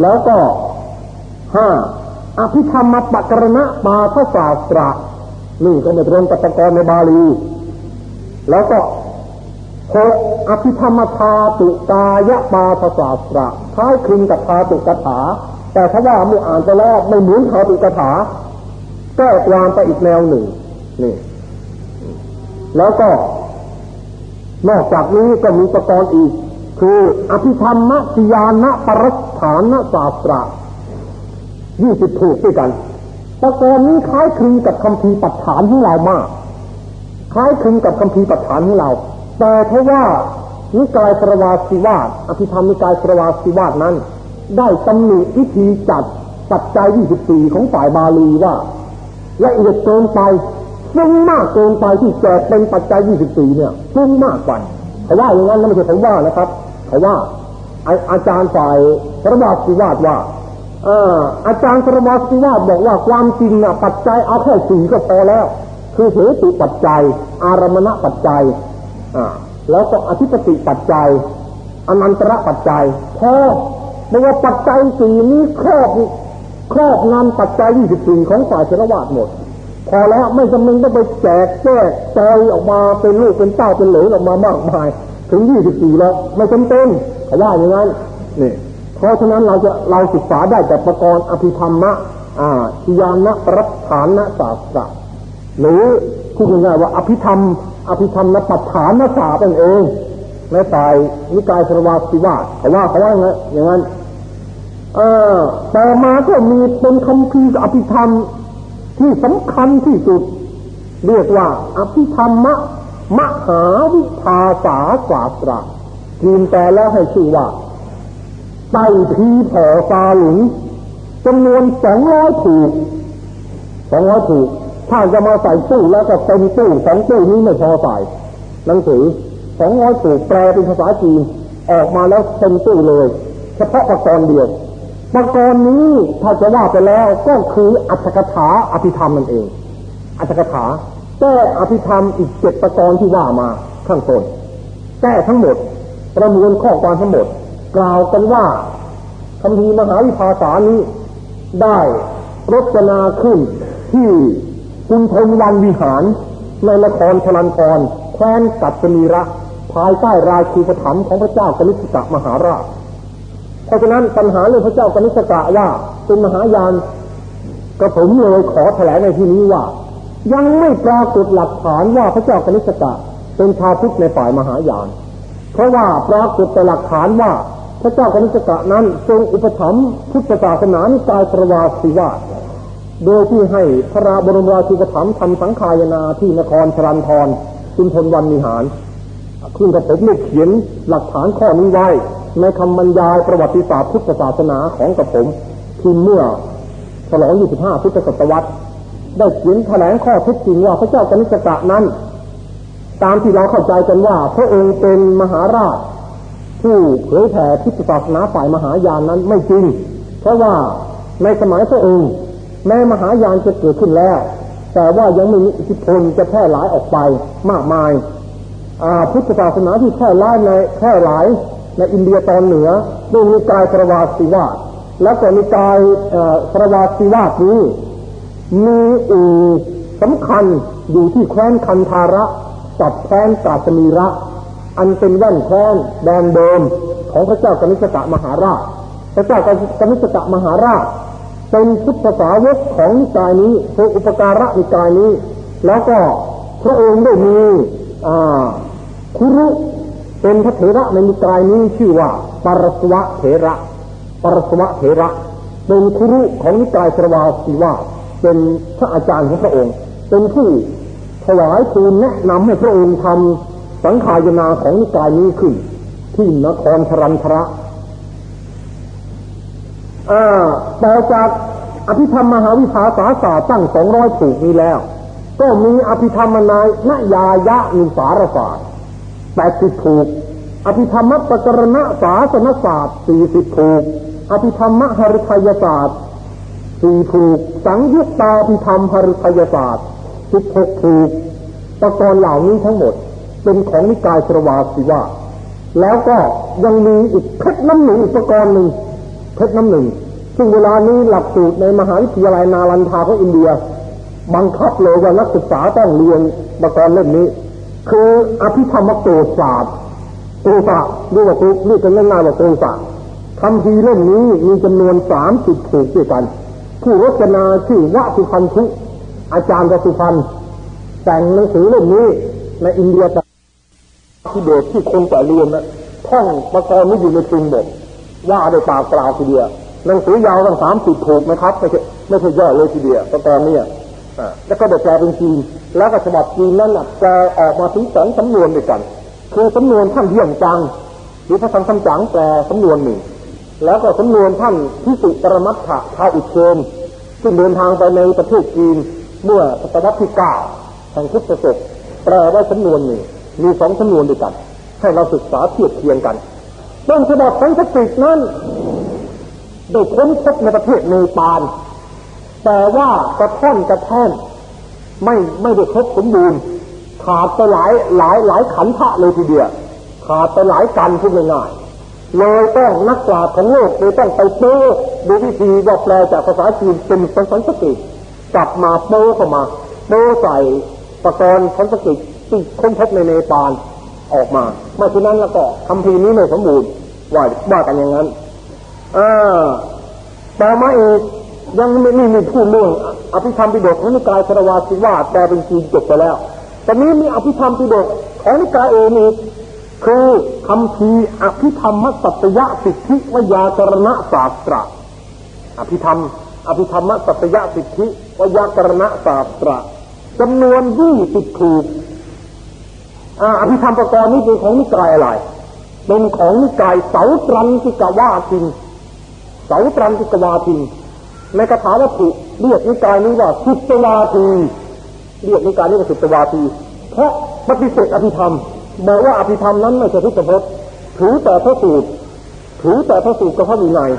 แล้วก็ห้าอภิธรรมปกรณะปาทศาสตรานี่ก็ไม่ตรงกับประกรณ์ในบาลี แล้วก็หกอภิธรรมธาตุกายปาทศาสตราคล้ายคลึงกับธาตุกถา แต่ถ้าว่าเมื่ออ่านไปแล้วไม่เหมือนธาตุกถาแก้ความไปอีกแนวหนึ่ง นี่แล้วก็ นอกจากนี้ก็มีประกอบอีก คืออภิธรรมจิยานะปรัสฐานศาสตรายี่สิบถูกด้วยกันประกอบนี้คล้ายคลึงกับคำพีปัจฐานของเรามาก คล้ายคลึงกับคำพีปัจฐานของเรา แต่เพราะว่านิกายประวาสิวาสอภิธรรมนิกายประวาสิวาสนั้น ได้ตำหนิวิธีจัดปัจจัย 24 ของฝ่ายบาลีว่าละเอียดเกินไป ซึ่งมากเกินไปที่แจกเป็นปัจจัย 24 เนี่ยซึ่งมากไปเขาว่าอย่างนั้นไม่ใช่ผมว่านะครับเขาว่าอาจารย์ฝ่ายพระบาสิวาสว่าอาจารย์พระบาสิวาสบอกว่าความจริงนะปัจจัยเอาแค่สี่ก็พอแล้ว คือเหตุปัจจัย อารมณปัจจัยแล้วก็อธิปติปัจจัยอนันตระปัจจัยพอเมื่อว่าปัจจัยสี่นี้ครอบครอบงำปัจจัย 24 ของฝ่ายเทรวาสหมด พอแล้วไม่จำเป็นต้องไปแจกแจกใจออกมาเป็นลูกเป็นเต้าเป็นเหลวออกมามากมาย ถึงยี่สิบสี่แล้วไม่จำเป็นเขาว่าอย่างนั้นนี่เพราะฉะนั้นเราจะเราศึกษาได้แต่ประกรณ์อภิธรรมะอ่าทิยานะปรัฐานนะศาสตร์หรือพูดง่ายๆว่าอภิธรรม อภิธรรมนปัฏฐานศาสตร์เองในฝ่ายนิกายสรวาสิวาเขาว่าเขาว่าอย่างนั้นเออต่อมาก็มีเป็นคำพีอภิธรรม ที่สำคัญที่สุด เรียกว่า อภิธรรมะมหาวิภาษาศาสตราจีนแต่แล้วให้ชื่อว่าไต้พีผอซาหลุงจำนวนสองร้อยถูกสองร้อยถูก ถ้าจะมาใส่ตู้แล้วก็เต็มตู้สองตู้นี้ไม่พอใส่หนังสือสองร้อยถูกแปลเป็นภาษาจีนออกมาแล้วเต็มตู้เลย เฉพาะประกรเดียว ประกรณ์นี้ถ้าจะว่าไปแล้วก็คืออัตถกถาอภิธรรมนั่นเอง อัตถกถาแก้อภิธรรมอีกเจ็ดประกรที่ว่ามาข้างต้นแก้ทั้งหมดประมวลข้อความทั้งหมด กล่าวกันว่าคำพีมหาวิภาษานี้ ได้รจนาขึ้นที่คุณทนวันวิหาร ในละครชลันกรแคว้นกัตตมีระ ภายใต้รายคูปถัมของพระเจ้ากนิษฐกมหาราช เพราะฉะนั้นปัญหาเรื่องพระเจ้ากนิสกะว่าเป็นมหายานกระผมเลยขอแถลงในที่นี้ว่า ยังไม่ปรากฏหลักฐานว่าพระเจ้ากนิสกะเป็นชาวพุทธในฝ่ายมหายาน เพราะว่าปรากฏแต่หลักฐานว่าพระเจ้ากนิสกะนั้นทรงอุปถัมภ์พุทธศาสนานิกายประวาสิวาโดยที่ให้พระบรมราชูปถัมภ์ทำสังขายนาที่นครชรันทรจุนทนวันมิหารคุณกับผมได้เขียนหลักฐานข้อนี้ไว้ ในคำบรรยายประวัติศาสตร์พุทธศาสนาของกับผมที่เมื่อฉลอง 25 พุทธศตวรรษ ได้เขียนแถลงข้อเท็จจริงว่าพระเจ้ากนิษกะนั้น ตามที่เราเข้าใจกันว่า พระองค์เป็นมหาราช ผู้เผยแผ่พุทธศาสนาฝ่ายมหายานนั้นไม่จริง เพราะว่าในสมัยพระองค์ แม้มหายานจะเกิดขึ้นแล้ว แต่ว่ายังไม่มีอิทธิพลจะแพร่หลายออกไปมากมายพุทธศาสนาที่แพร่หลายในแพร่หลาย ในอินเดียตอนเหนือโดยมีกายประวาสิวาสและก็มีกายประวาสิวาสนี้มีอูสำคัญอยู่ที่แคว้นคันธาระกับแคว้นกาสมีระ อันเป็นแว่นแคว้นแดนเดิมของพระเจ้ากนิสกะมหาราช พระเจ้ากนิสกะมหาราช เป็นพุทธสาวกของนิกายนี้ทรงอุปการะนิกายนี้ แล้วก็พระองค์ได้มีคุรุ เป็นพระเถระในนิกายนี้ชื่อว่าปรสวะเถระปรสวะเถระ เป็นครุของนิกายสรวาสีว่า เป็นพระอาจารย์ของพระองค์ เป็นผู้ถวายทูลแนะนำให้พระองค์ทำสังขายนาของนิกายนี้ขึ้น ที่นครชรันทระต่อจากอภิธรรมมหาวิภาษาศาตั้งสองร้อยถูกนี้แล้ว ก็มีอภิธรรมนายนยายะนิสารศาสตร์ แปดสิบถูก อภิธรรมปกรณะศาสนศาสตร์สี่สิบถูก อภิธรรมหฤทัยศาสตร์สี่ถูก สังยุตตาภิธรรมหฤทัยศาสตร์สิบหกถูกประกรณ์เหล่านี้ทั้งหมด เป็นของนิกายสรวาสิวาแล้วก็ยังมีอีกเพชรน้ำหนึ่งอุปกรณ์หนึ่งเพชรน้ำหนึ่ง ซึ่งเวลานี้หลักสูตรในมหาวิทยาลัยนาลันทาของอินเดีย บังคับเลยว่านักศึกษาต้องเรียนประกรณ์เล่มนี้ คืออภิธรรมโกศาสตร์โกศาเรียกว่าเรียกกันง่ายๆว่าโกศาคำพีเล่มนี้มีจำนวนสามสิบถูกด้วยกัน ผู้รจนาชื่อวะสุพันธุ อาจารย์วสุพันธ์แต่งหนังสือเล่มนี้ในอินเดียแต่ที่เด็กที่คนแต่เรียนนะท่องประกอบนี้อยู่ในกรุงหมดว่าได้ปากกล่าวทีเดียวหนังสือยาวตั้งสามสิบถูกนะครับไม่ใช่ไม่ใช่ย่อเลยทีเดียวประกอบนี้อ่า แล้วก็ได้แปลเป็นจีนแล้วก็ฉบับจีนนั้นแปลออกมาถึงสองสำนวนด้วยกัน คือสำนวนท่านเยี่ยมจังหรือพระสังคำจังแปลสำนวนหนึ่ง แล้วก็สำนวนท่านพิสุปรมัตถะชาอุเชนซึ่งเดินทางไปในประเทศจีนเมื่อศตวรรษที่เก้าแห่งพุทธศกแปลไว้จำนวนหนึ่งมีสองจำนวนด้วยกัน ให้เราศึกษาเทียบเทียงกันต้นฉบับสันสกฤตนั้นได้ค้นพบในประเทศเนปาล แต่ว่ากระท่อนกระแท่นไม่ไม่ได้ครบสมบูรณ์ขาดไปหลายหลายหลายขันธะเลยทีเดียวขาดไปหลายกันพูดง่ายๆเลยต้องนักปราชญ์ของโลกเลยต้องไปโป้ดูวิธีว่าแปลจากภาษาจีนเป็นภาษาสันสกฤตกลับมาโป้เข้ามาโป้ใส่ประกรณ์สันสกฤตที่ค้นพบในเนปาลออกมาเมื่อฉะนั้นแล้วก็คำพีนี้ไม่สมบูรณ์ว่าว่ากันอย่างนั้นอ่าต่อมาอีก ยังไม่มีมีพูดเรื่องอภิธรรมปิฎกของนิกายสรวาสิวาสแต่เป็นจีนจบไปแล้วตอนนี้มีอภิธรรมปิฎกของนิกายเองอีกคือคำพีอภิธรรมสัตยะสิทธิวยากรณศาสตราอภิธรรม อภิธรรมสัตยะสิทธิวยากรณศาสตราจำนวนยี่สิบถูกอภิธรรมประกอบนี้เป็นของนิกายอะไร เป็นของนิกายเสาตรันติกวาทินเสาตรันติกวาทิน ในคาถาวัตถุเรียกนิกายนี้ว่าสุตวาทีเรียกนิกายนี้ว่าสุตวาทีเพราะปฏิเสธอภิธรรมบอกว่าอภิธรรมนั้นไม่ใช่พุทธพจน์ถือแต่พระสูตรถือแต่พระสูตรกับพระวินัย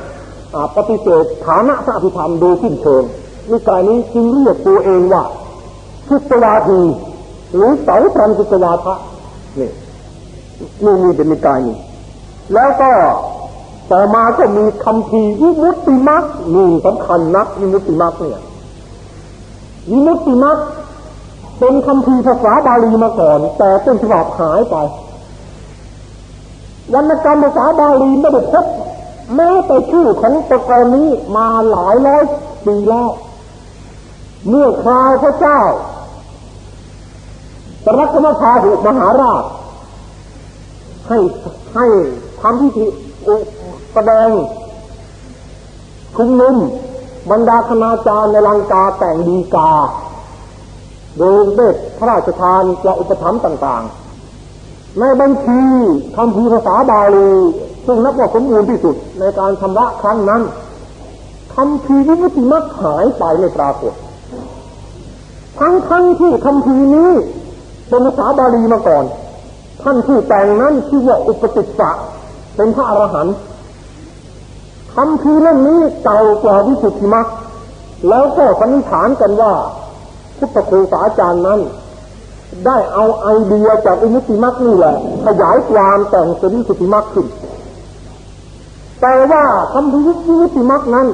ปฏิเสธฐานะพระอภิธรรมโดยสิ้นเชิงนิกายนี้จึงเรียกตัวเองว่าสุตวาทีหรือเสาตรันติกวาทะนี่นี่มีเป็นนิกายนี้แล้วก็ ต่อมาก็มีคำพีวิมุตติมักนี่สำคัญนักวิมุตติมักเนี่ยวิมุตติมักเป็นคำพีภาษาบาลีมาก่อน แต่ต้นฉบับหายไปวรรณกรรมภาษาบาลีไม่ได้พบแม้แต่ชื่อของตะกอนนี้มาหลายร้อยปีแล้วเมื่อคราวพระเจ้าสรักมพาหุมหาราชให้ให้ทำพิธี แสดงคุมนุมบรรดาคณาจารย์ในลังกาแต่งดีกา โดยเด็ดพระราชทานและอุปถัมภ์ต่างๆ ในบัญชีคำพีภาษาบาลีซึ่งนับว่าสมบูรณ์ที่สุดในการชำระครั้งนั้นคำพีวิมุติมักหายไปไม่ปรากฏ ทั้งทั้งที่คำพีนี้เป็นภาษาบาลีมาก่อน ท่านที่แต่งนั้นชื่อว่าอุปติสสะเป็นพระอรหันต์ คำพีเล่มนี้เก่ากว่าวิสุทธิมรรคแล้วก็สันนิษฐานกันว่าพุทธครูสาจารย์นั้น ได้เอาไอเดียจากอิมุติมรรคนี่แหละ ขยายความแต่งเป็นวิสุทธิมรรคขึ้น แต่ว่าคำพีวิสุทธิมรรคนั้น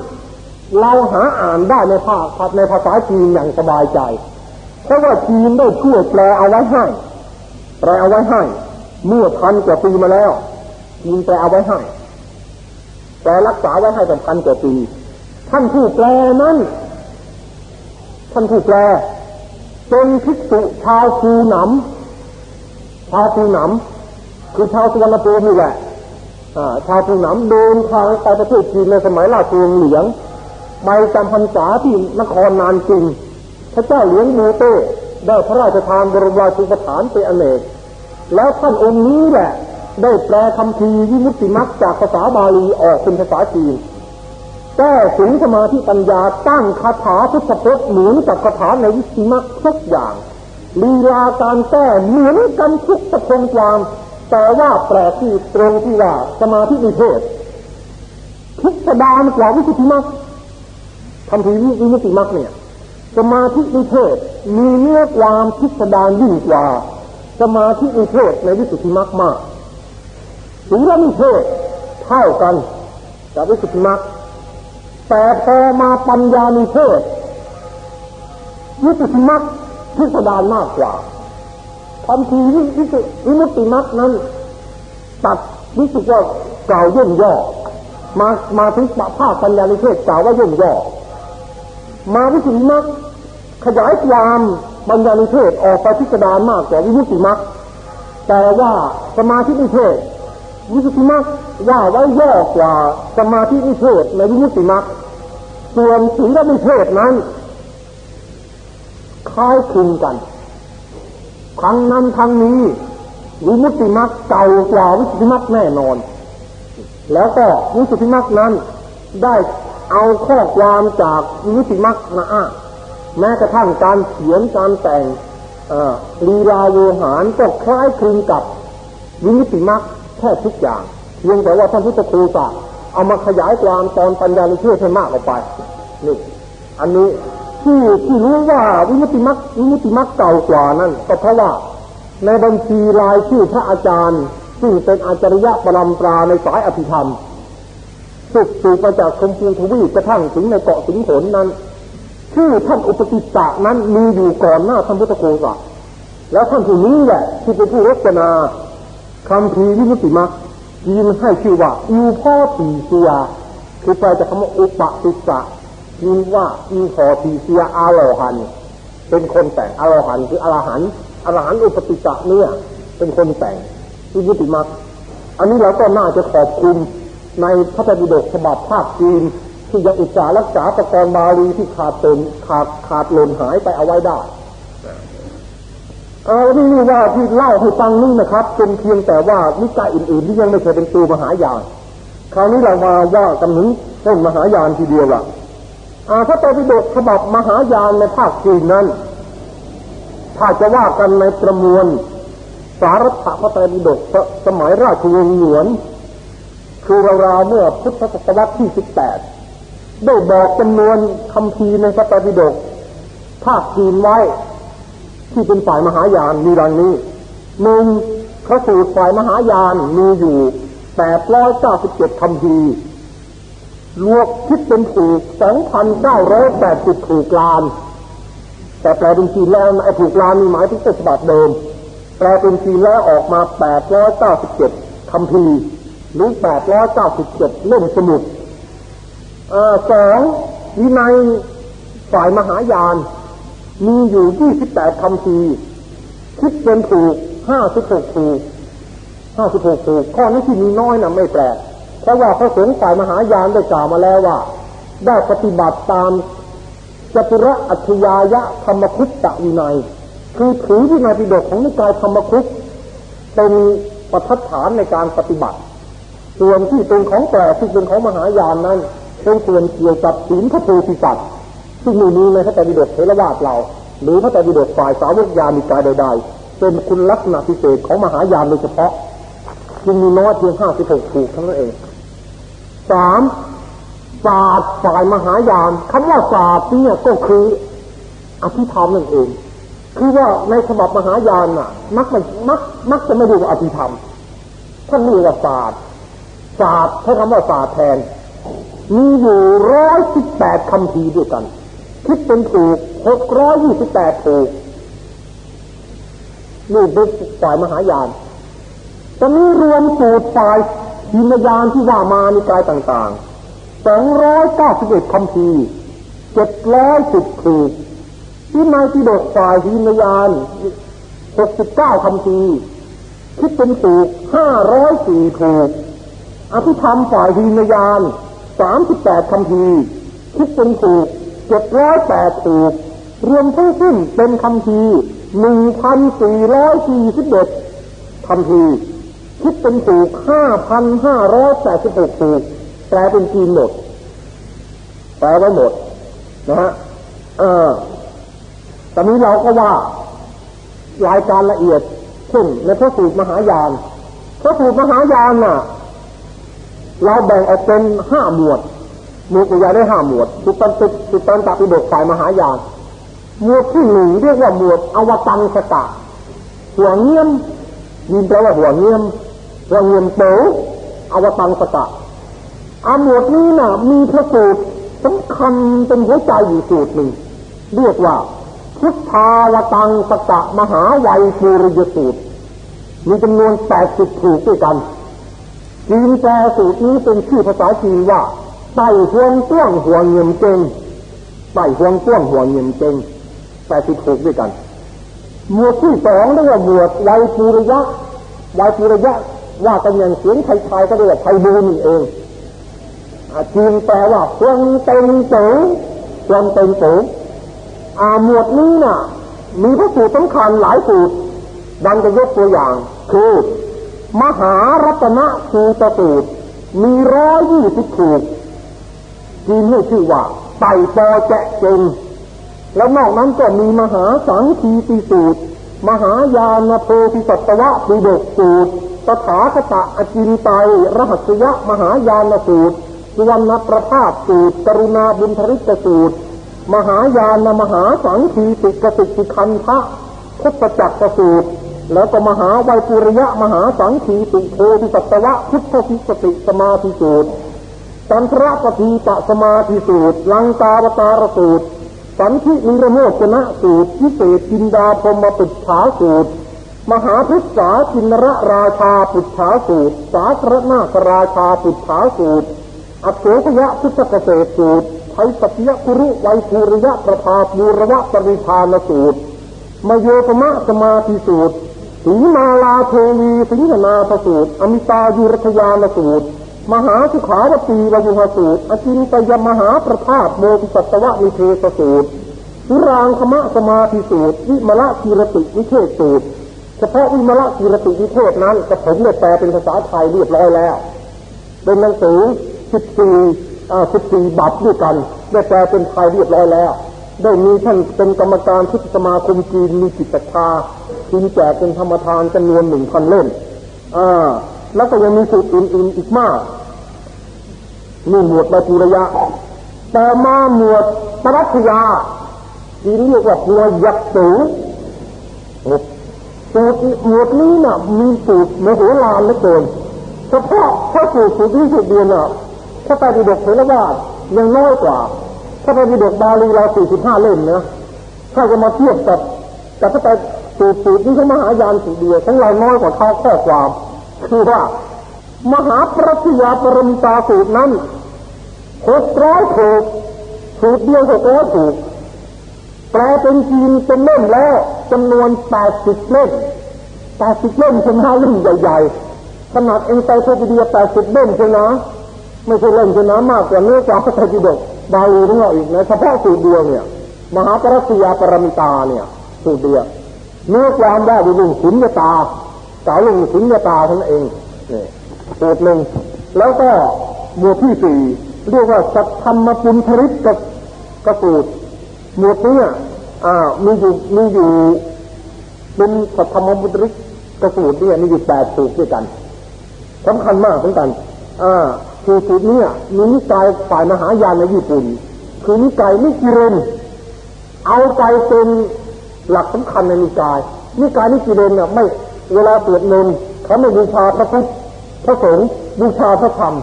เราหาอ่านได้ในภาษาในภาษาจีนอย่างสบายใจเพราะว่าจีนได้ช่วยแปลเอาไว้ให้แปลเอาไว้ให้ เมื่อพันกว่าปีมาแล้วจีนแปลเอาไว้ให้ แปลรักษาไว้ให้เป็นพันกว่าปี ท่านผู้แปลนั้น ท่านผู้แปลเป็นภิกษุชาวภูหนำชาวภูหนำคือชาวสุวรรณภูมินี่แหละชาวภูหนำเดินทางไปประเทศจีนในสมัยราชวงศ์เหลียงไปจำพรรษาที่นครนานจริง พระเจ้าเหลียงมูเต้ได้พระราชทานบรมราชูปถัมภ์ไปอเนกแล้วท่านองค์นี้แหละ ได้แปลคำพีวิมุตติมักจากภาษาบาลีออกเป็นภาษาจีนแก้สิงสมาธิปัญญาตั้งคาถาพุทธพจน์เหมือนกับคาถาในวิสุมักทุกอย่างลีลาการแก้เหมือนกันทุกตะคงความแต่ว่าแปลกที่ตรงที่ว่าสมาธินิเทศพิสดารกว่าวิสุทธิมรรคำพีวิมุติมรรคเนี่ยสมาธินิเทศมีเนื้อความพิสดารยิ่งกว่า สมาธินิเทศในวิสุทธิมรรคมาก ศีลนิเทศเท่ากันกับวิสุทธิมรรคแต่พอมาปัญญานิเทศวิสุทธิมรรคพิสดารมากกว่าคำพีวิสุวิมุตติมรรคนั้น ตัดวิสุทธิว่ากล่าวย่นย่อมามาถึงภาคปัญญานิเทศกล่าวว่าย่นย่อมาวิสุทธิมรรคขยายความปัญญานิเทศออกไปพิสดารมากกว่าวิมุตติมรรคแต่ว่าสมาธินิเทศ วิสุทธิมรรคว่าไว้ย่อกว่าสมาธินิเทศในวิมุตติมรรคส่วนศีลนิเทศนั้นคล้ายคลึงกันครั้งนั้นครั้งนี้วิมุตติมรรคเก่ากว่าวิสุทธิมรรคแน่นอน แล้วก็วิสุทธิมรรคนั้นได้เอาข้อความจากวิมุตติมรรคมาอ้างแม้กระทั่งการเขียนการแต่งลีลาโวหารก็คล้ายคลึงกับวิมุตติมรรค แค่ทุกอย่างเพียงแต่ว่าท่านพุทธครูจะเอามาขยายความตอนปัญญาในเชื่อให้มากออกไปนี่อันนี้ที่ที่รู้ว่าวิมุติมักวิมุติมักเก่ากว่านั้นก็เพราะว่าในบัญชีรายชื่อพระอาจารย์ ซึ่งเป็นอาจารยะปรำปราในสายอภิธรรมสุดสืบมาจากคมพูทวีกระทั่งถึงในเกาะสิงหนนั้นชื่อท่านอุปติสสะนั้นมีอยู่ก่อนหน้าท่านพุทธโคสะแล้วท่านผู้นี้แหละที่เป็นผู้รจนา คำพีวิมุติมักยีนให้ชื่อว่าอูพ่อตีเสียคือไปจากคำว่าอุปติสสะยินว่าอีพอทีเซียอาโลหัน เป็นคนแต่งอาโลหันคืออรหันอรหันอุปติจจะเนี่ย เป็นคนแต่งที่ยุติมักอันนี้เราก็น่าจะขอบคุณในพระไตรปิฎกฉบับภาคจีนที่ยังอุตสารักษาประกรบาลีที่ขาดตนขาดขาดหล่นหายไปเอาไว้ได้ เอาที่นี่ว่าที่เล่าให้ฟังนี่นะครับ เป็นเพียงแต่ว่านิกายอื่น ๆ ที่ยังไม่เคยเป็นตัวมหายานคราวนี้เรามาว่ากันถึงต้นมหายานทีเดียวละพระไตรปิฎกฉบับมหายานในภาคจีนนั้น ถ้าจะว่ากันในประมวล สารัตพระไตรปิฎกสมัยราชวงศ์หยวน คือราวๆเมื่อพุทธศตวรรษที่สิบแปดได้บอกจำนวนคำพีในพระไตรปิฎกภาคจีนไว้ ที่เป็นฝ่ายมหายานมีดังนี้หนึ่งพระสูตรฝ่ายมหายานมีอยู่แปดร้อยเก้าสิบเจ็ดคำพีรวมคิดเป็นถูกสองพันเก้าร้อยแปดสิบถูกลาน แต่แปลเป็นจีนแล้วไอ้ถูกลานมีหมายถึงต้นฉบับเดิม แปลเป็นจีนแล้วออกมาแปดร้อยเก้าสิบเจ็ดคำพีหรือแปดร้อยเก้าสิบเจ็ดเล่มสมุดสองวินัยฝ่ายมหายาน มีอยู่ยี่สิบแปดคำพีคิดเป็นถูกห้าสิบหกถูกห้าสิบหกถูกข้อนี้ที่มีน้อยนะไม่แปลกเพราะว่าพระสงฆ์ฝ่ายมหายานได้กล่าวมาแล้วว่า ได้ปฏิบัติตามจตุระอัจฉยายะธรรมคุตตะวินัยคือถือวินัยปิฎกของนิกายธรรมคุตเป็นประทัดฐานในการปฏิบัติ ส่วนที่เป็นของแปลที่เป็นของมหายานนั้นเป็นส่วนเกี่ยวกับศีลพระโพธิสัตว์ ซึ่งมีนี้ในพระไตรปิฎกเทรวาสเรา หรือพระไตรปิฎกฝ่ายสาวกยามิกายใดๆเป็นคุณลักษณะพิเศษของมหายานโดยเฉพาะจึงมีน้อยเพียงห้าสิบหกถูกเท่านั้นเองสามศาสตร์ฝ่ายมหายานคำว่าศาสตร์เนี่ยก็คืออภิธรรมนั่นเอง คือว่าในฉบับมหายานน่ะ มักมันมักมักจะไม่เรียกว่าอภิธรรมท่านเรียกว่าศาสตร์ศาสตร์ใช้คำว่าศาสตร์แทนมีอยู่ร้อยสิบแปดคำพีด้วยกัน คิดเป็นถูกหกร้อยยี่สิบแปดถูกนี่เป็นฝ่ายมหายานตอนนี้รวมสูตรฝ่ายหินยานที่ว่ามาในกายต่างๆสองร้อยเก้าสิบเอ็ดคำพีเจ็ดร้อยสิบถูกที่นายที่ดกฝ่ายหินยานหกสิบเก้าคำพีคิดเป็นถูกห้าร้อยสี่ถูกอภิธรรมฝ่ายหินยานสามสิบแปดคำพีคิดเป็นถูก เจ็ดร้อยแปดถูกรวมทั้งสิ้นเป็นคำพีหนึ่งพันสี่ร้อยสี่สิบเอ็ดคำพีคิดเป็นถูกห้าพันห้าร้อยแปดสิบหกถูกแปลเป็นจีนหมดแปลไว้หมดนะฮะเออตอนนี้เราก็ว่ารายการละเอียดเช่นในพระสูตรมหายานพระสูตรมหายานน่ะ เราแบ่งออกเป็นห้าหมวด มวดใหญ่ได้ห้าหมวดสุตันติสุตันตปิฎกฝ่ายมหายานหมวดที่หนึ่งเรียกว่าหมวดอวตังสตะหัวเงียมยินแปลว่าหัวเงียมหัวเงียมโตอวตังสตะอาหมวดนี้น่ะ มีพระสูตรสำคัญเป็นหัวใจอยู่สูตรหนึ่งเรียกว่าพุทธาวตังสตะมหาวัยภูริยสูตร มีจำนวนแปดสิบถูกด้วยกันจีนแปลสูตรนี้เป็นชื่อภาษาจีนว่า ไต่หวงต้วงหัวเงียมเจงไต่หวงต้วงหัวเงียมเจงแปดสิบถูกด้วยกัน หมวดที่สองเรียกว่าหมวดวัยภูริยะวัยภูริยะ ว่ากันอย่างเสียงไทยๆก็เรียกว่าไทยบูนี่เองจีนแปลว่าเวงเต็งเจ๋งเวงเต็งเจ๋งอาหมวดนี้น่ะ มีพระสูตรสำคัญหลายสูตรดังจะยกตัวอย่าง คือ มหารัตนสูตรสูตร มีร้อยยี่สิบถูก จีนให้ชื่อว่าไต่ปอแจะเจงแล้วนอกนั้นก็มีมหาสังคีติสูตร มหายานโพธิสัตวะปิฎกสูตรตถาคตอจินไตรหัสยะมหายานสูตรสุวรรณประภาสสูตร กรุณาบุญทริกสูตร มหายานมหาสังคีติกสิกิคันทะพุทธจักรสูตร แล้วก็มหาไวปุริยะมหาสังคีติโพธิสัตวะพุทธสิสติสมาธิสูตร สันทรปฏิปสมาธิสูตร ลังกาวตารสูตร สันทินิรโมชนะสูตรพิเศษจินดาพรมปุจฉาสูตร มหาพุทธาจินระราชาปุจฉาสูตร สาครนาคราชาปุจฉาสูตรอัโสพยะพุทธเกษตรสูตรไทยปฏิยกุรุไวภูริยะประภาภูรวะปริพานสูตร มโยปมะสมาธิสูตรสีมาลาเทวีสิงหนาสูตร อมิตายุรัทยานสูตร มหาสุขาวตีวยุหสูตรอจินตยมหาประภาสโมติสัตวะมิเทสสูตรสุรางคมะสมาธิสูตร วิมละกีรติวิเทศสูตร เฉพาะวิมละกีรติวิเทศนั้นกระผมเนี่แปลเป็นภาษาไทยเรียบร้อยแล้ว เป็นหนังสือสิบสี่สิบสี่บัตรด้วยกัน ได้แปลเป็นไทยเรียบร้อยแล้ว ได้มีท่านเป็นกรรมการพุทธสมาคมจีนมีจิตชาจีนแจกเป็นธรรมทานจำนวนหนึ่งพันเล่มอ่า แล้วก็ยังมีสูตรอื่นๆอีกมากนี่หมวดใบปุระยะ แต่มาหมวดปรัชญาจีนเรียกว่าหัวยักษ์สูสูตรหมวดนี้น่ะ มีสูตรมโหฬารเหลือเกินเฉพาะพระสูตรสูตรนี้สูตรเดียวน่ะถ้าไปดิดกเถรวาทยังน้อยกว่าถ้าไปดิดกบาลีเราสี่สิบห้าเล่มนะถ้าจะมาเทียบกับแต่ถ้าไปสูตรสูตรนี้เขามหายานสูตรเดียวของเราน้อยกว่าเขาข้อความ คือว่ามหาปรัชญาปรมิตาสูตรนั้นหกร้อยถูกสูตรเดียวหกร้อยถูกแปลเป็นจีนเป็นเล่มแล้วจำนวนแปดสิบเล่มแปดสิบเล่มเป็นห้าเล่มใหญ่ๆขนาดเอ็นไซโคปีเดียแปดสิบเล่มใช่ไหมไม่ใช่เล่นชนะมากกว่าเนื้อจากพระไตรปิฎกบาลีของเราอีกนะเฉพาะสูตรเดียวเนี่ย มหาปรัชญาปรมิตาเนี่ย สูตรเดียวเนื้อความได้ดูงสุญญตา สาวลงสุญญตาทั้งเองนี่สูตรหนึ่งแล้วก็หมวดที่สี่เรียกว่าสัทธรรมปุณธริกกับกระสูตรหมวดนี้อ่ามีอยู่มีอยู่เป็นสัทธรรมปุณธริกกระสูตรเนี่ยมีอยู่แปดสูตรด้วยกันสำคัญมากเหมือนกัน อ่าคือสูตรนี้มีนิกายฝ่ายมหายานในญี่ปุ่น คือนิกายนิกิเรนเอาไปเป็นหลักสำคัญในนิกายนิกายนิกิเรนเนี่ยไม่ เวลาเปิดเงินเขาไม่บูชาพระพุทธพระสงฆ์บูชาพระธรรม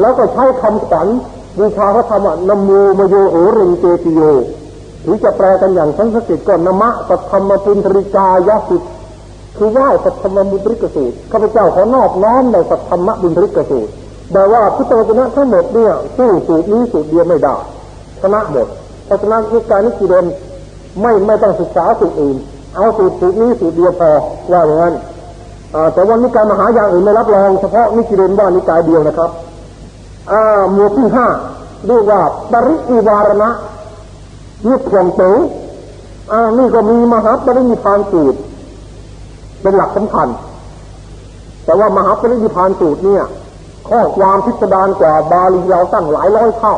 แล้วก็ใช้คำขวัญบูชาพระธรรมนโมมโยโหริงเจติโยหรือจะแปลกันอย่างสันสกฤตก็นมะสัทธรรมปุณริกายาสุคือไหว้สัธรรมบุญริกสูตรข้าพเจ้าขอนอบน้อมในสัทธรรมบุญริกสูตรแต่ว่าพุทธวจนะทั้งหมดเนี่ยสู้สูตรนี้สูตรเดียวไม่ได้ชนะหมดเพราะฉะนั้นคือการนิกิเดนไม่ไม่ต้องศึกษาสูตรอื่น เอาสูตรสูตรนี้สูตรเดียวพอว่าอย่างนั้นแต่ว่านิกายมหายานอื่นไม่รับรองเฉพาะนิกิเดนว่านิกายเดียวนะครับหมวดที่ห้าเรียกว่าปริอิวารณะนี่ขวงเต๋อนี่ก็มีมหาปรินิพานสูตร เป็นหลักสำคัญ แต่ว่ามหาปรินิพานสูตรเนี่ย ข้อความพิสดารกว่าบาลีเราตั้งหลายร้อยเท่า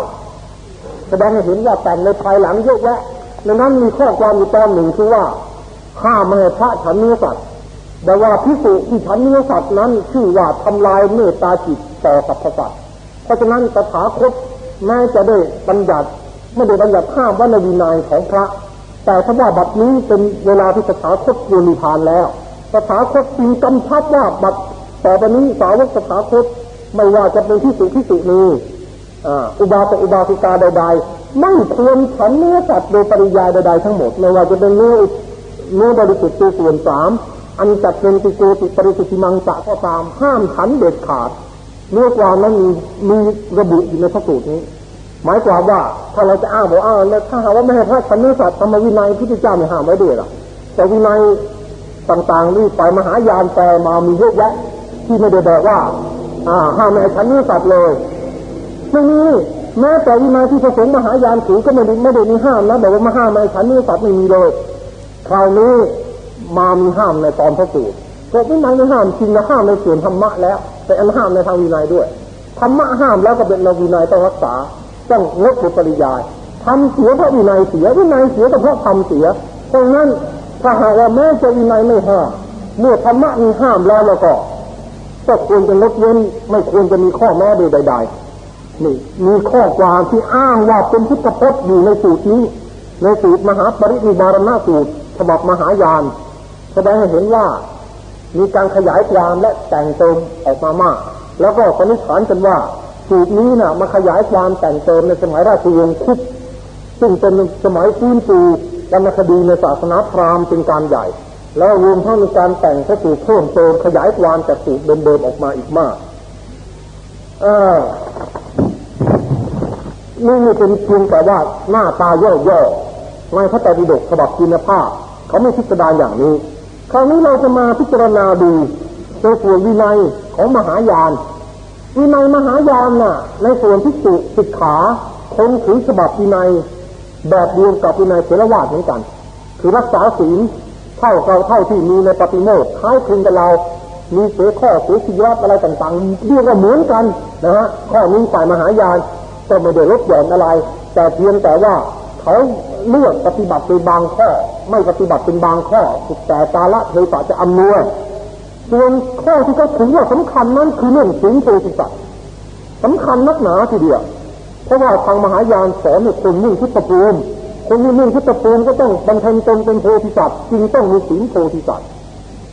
แสดงให้เห็นว่าแต่งในภายหลังเยอะแยะในนั้นมีข้อความอยู่ตอนหนึ่งคือว่า ห้ามไม่ให้พระฉันเนื้อสัตว์แต่ว่าพิสุที่ฉันเนื้อสัตว์นั้นชื่อว่าทำลายเมตตาจิตต่อสรรพสัตว์เพราะฉะนั้นตถาคตแม้จะได้บัญญัติไม่ได้บัญญัติห้ามว่าในวินัยของพระ แต่ถ้าว่าบัดนี้เป็นเวลาที่ตถาคตยูนิพานแล้วตถาคตจึงกำชับว่าบัดต่อไปนี้สาวกตถาคตไม่ว่าจะเป็นพิสุพิสุนีอุบาสอุบาสิกาใดๆไม่ควรฉันเนื้อสัตว์โดยปริยายใดๆทั้งหมด ไม่ว่าจะเป็นเนื้อ เนื้อบริสุทธิ์ตัวส่วนสามอันจัดเป็นติโกติปริสุทธิมังสะก็ตามห้ามฉันเด็ดขาดเนื้อความนั้นมีมีระบุอยู่ในพระสูตรนี้ หมายความว่าถ้าเราจะอ้างบอกอ้างแล้วถ้าหาว่าไม่ให้พระฉันเนื้อสัตว์ธรรมวินัยพุทธเจ้าไม่ห้ามไว้ด้วยหรอแต่วินัยต่างๆนี่ไปมหายานแปลมามีเยอะแยะ ที่ไม่ได้บอกว่า อ่าห้ามไม่ให้ฉันเนื้อสัตว์เลยไม่มีแม้แต่วินัยที่ผสมมหายานถือก็ไม่ได้ไม่ได้มีห้ามนะบอกว่ามาห้ามไม่ฉันเนื้อสัตว์ไม่มีเลย คราวนี้มามีห้ามในตอนพระสูตรก็วินัยไม่ห้ามจริงนะห้ามในส่วนธรรมะแล้ว แต่อันห้ามในทางวินัยด้วยธรรมะห้ามแล้วก็เป็นเราวินัยต้องรักษาต้องงดบุปริยายทำเสียเพราะวินัยเสียวินัยเสียก็เพราะทำเสียเพราะงั้นถ้าหากว่าแม้จะวินัยไม่ห้ามเมื่อธรรมะมีห้ามแล้วแล้วก็ก็ควรจะลดเว้นไม่ควรจะมีข้อแม้ใดๆนี่มีข้อความที่อ้างว่าเป็นพุทธพจน์อยู่ในสูตรนี้ ในสูตรมหาปรินิบารณสูตร ฉบับมหายาน แสดงให้เห็นว่ามีการขยายความและแต่งเติมออกมามาก แล้วก็สันนิษฐานกันว่าสูตรนี้นะ่ะมาขยายความแต่งเติมในสมัยราชวงศ์คุปซึ่งเป็นสมัยฟื้นฟูวรรณคดีในศาสนาพราหมณ์เป็นการใหญ่ แล้วรวมทั้งมีการแต่งพระสูตรเพิ่มเติมขยายความจากสูตรเดิมๆออกมาอีกมากอ่านี่เป็นเพียงแต่ว่าหน้าตาย่อๆในพระไตรปิฎกฉบับจินภาพ เขาไม่พิจารณาอย่างนี้ คราวนี้เราจะมาพิจารณาดูในส่วนวินัยของมหายาน วินัยมหายานน่ะ ในส่วนที่สุสิกขาคงถือฉบับวินัยแบบเดียวกับวินัยเทรวาสเหมือนกัน คือรักษาศีลเท่าเราเท่าที่มีในปฏิโมกข์คล้ายคลึงกับเรามีเสือข้อเสือชีวัตอะไรต่างๆเรียกว่าเหมือนกันนะฮะข้อนี้ฝ่ายมหายานก็ไม่ได้ลดหย่อนอะไร แต่เพียงแต่ว่าเขาเลือกปฏิบัติเป็นบางข้อ ไม่ปฏิบัติเป็นบางข้อแต่กาละเทศะจะอำนวยส่วนข้อที่เขาถือว่าสำคัญนั้นคือเรื่องสิ่งโพธิสัตว์สำคัญนักหนาทีเดียวเพราะว่าทางมหายานสอนให้คนมุ่งพุทธภูมิคนที่มุ่งพุทธภูมิก็ต้องบรรเทนตนเป็นโพธิสัตว์จึงต้องมีสิ่งโพธิสัตว์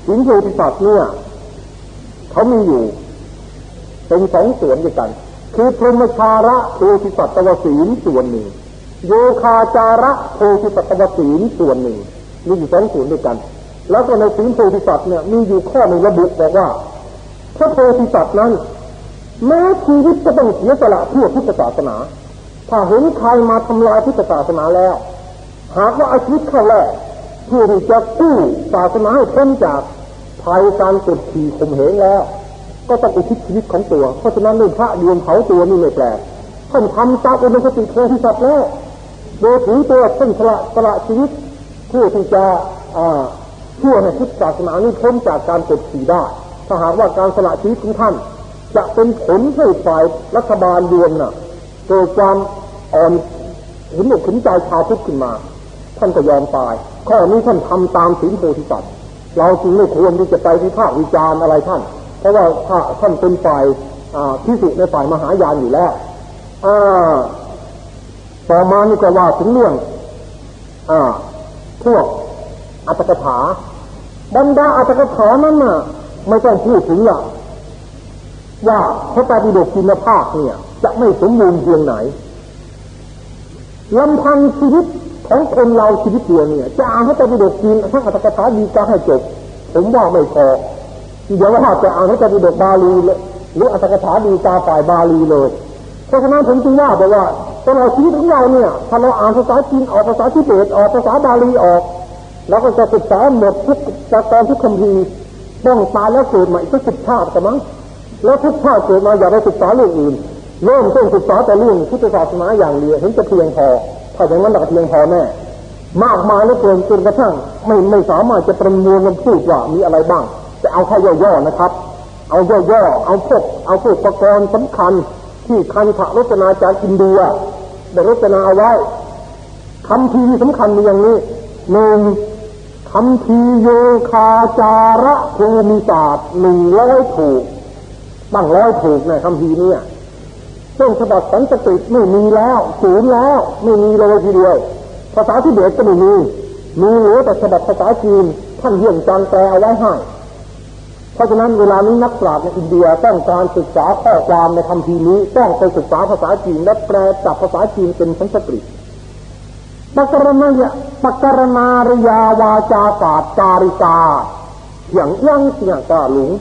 สิ่งโพธิสัตว์เนี่ยเขามีอยู่เป็นสองส่วนด้วยกัน คือพรหมชาระโพธิสัตว์ตวศีลส่วนหนึ่ง โยคาจาระโพธิสัตวศีลส่วนหนึ่ง มีอยู่สองส่วนด้วยกัน แล้วก็ในศีลโพธิสัตว์เนี่ยมีอยู่ข้อหนึ่งระบุบอกว่าพระโพธิสัตว์นั้นแม้ชีวิตจะต้องเสียสละเพื่อพุทธศาสนา ถ้าเห็นใครมาทำลายพุทธศาสนาแล้ว หากว่าอาชีพเข้าแรกเพื่อที่จะกู้ศาสนาให้พ้นจากภัยการกดขี่ข่มเหงแล้ว ก็ต้องอุทิศชีวิตของตัว เพราะฉะนั้นเรื่องพระเดียนเผาตัวนี่ไม่แปลกท่านทำตามอุดมคติโพธิสัตว์แล้ว โดยถือตัวเป็นสละสละชีวิตเพื่อที่จะช่วยให้พุทธศาสนานี้พ้นจากการกดขี่ได้ถ้าหากว่าการสละชีวิตของท่าน จะเป็นผลให้ฝ่ายรัฐบาลยวนน่ะเกิดความอ่อนหินอกหินใจชาวพุทธขึ้นมา ท่านก็ยอมตาย ข้อนี้ท่านทำตามศีลโพธิสัตว์เราจึงไม่ควรที่จะไปวิพากษ์วิจารณ์อะไรท่าน เพราะว่าถ้าท่านเป็นฝ่ายพิสุในฝ่ายมหายานอยู่แล้ว ต่อมานี่ก็ว่าถึงเรื่องอ่าพวกอัตกถาบรรดาอัตกถานั้นน่ะ ไม่ต้องพูดถึงละว่าพระไตรปิฎกคุณภาพเนี่ย จะไม่สมบูรณ์เพียงไหนลำพังชีวิตของคนเราชีวิตเดียวเนี่ย จะอ่านพระไตรปิฎกจีนทั้งอัตกถาดีกาให้จบผมว่าไม่พอเดี๋ยวว่าจะอ่านพระไตรปิฎกบาลีหรืออัตกถาดีกาฝ่ายบาลีเลยเพราะฉะนั้นผมจึงว่าแต่ว่า ตลอดชีวิตของเราเนี่ยถ้าเราอ่านภาษาจีนออกภาษาทิเบตออกภาษาบาลีออกเราก็จะศึกษาหมดทุกจากตอนทุกคำพีต้องตายแล้วเกิดใหม่สักสิบชาติกันมั้งแล้วทุกชาติเกิดมาอย่าไปศึกษาเรื่องอื่นเริ่มต้นศึกษาแต่เรื่องพุทธศาสนาอย่างเดียวเห็นจะเพียงพอถ้าอย่างนั้นเราเพียงพอแน่มากมายแล้วเกินจนกระทั่งไม่ไม่สามารถจะประมวลมันพูดว่ามีอะไรบ้างจะเอาแค่ย่อๆนะครับ เอาย่อๆเอาพวกเอาพวกประกรณ์สำคัญที่คันธรจนาจากอินเดีย ได้รจนาเอาไว้คำทีสำคัญมีอย่างนี้หนึ่งคำพีโยคาจาระภูมิศาสตร์หนึ่งร้อยถูกบ้างร้อยถูกในคำพีนี้ซึ่งฉบับสันสกฤตไม่มีแล้วศูนย์แล้วไม่มีเลยทีเดียว ภาษาที่เบสก็ไม่มีมีเหลือแต่ฉบับภาษาจีนท่านเยี่ยมจังแปลเอาไว้ให้ เพราะฉะนั้นเวลานี้นักปราชญ์ในอินเดียต้องการศึกษาข้อความในคำพีนี้ต้องไปศึกษาภาษาจีนและแปลจากภาษาจีนเป็นสันสกฤตปกรณายปกรณารยาวาจาศาสตร์การิกาเหียงยั่งเสียงกาหลุง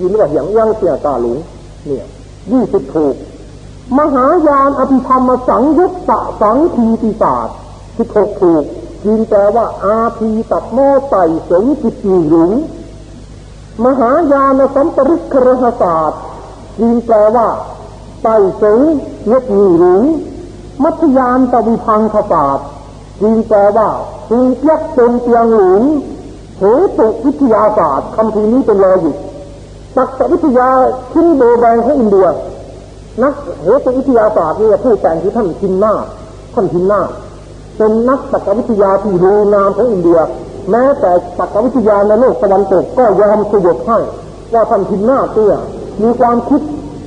ยินว่าเหียงยั่งเสียงกาหลุงเนี่ยยี่สิบถูก มหายานอภิธรรมสังยุตตะสังทีติศาสตร์สิบหกถูกยินแปลว่าอาทีตัดโมไตสงจิตหลุง หายานสัมปริครหศาสตร์ยินแปลว่าไต่สงเงดหนีหลุมัธยานตวิพังศาสตร์จีนแปลว่าจีนยักษ์เป็นเตียงหลุนเหตุวิทยาศาสตร์คำพีนี้เป็นลอยิกตักวิทยาชิ้นโบแบงของอินเดียนักเหตุวิทยาศาสตร์นี่ผู้แต่งคือท่านทินนาท่านทินนาเป็นนักตักวิทยาที่ดูงามของอินเดีย แม้แต่ตักวิทยาในโลกตะวันตกก็ยอมสยบให้ว่าท่านทินหน้าเตี้ยมีความคิด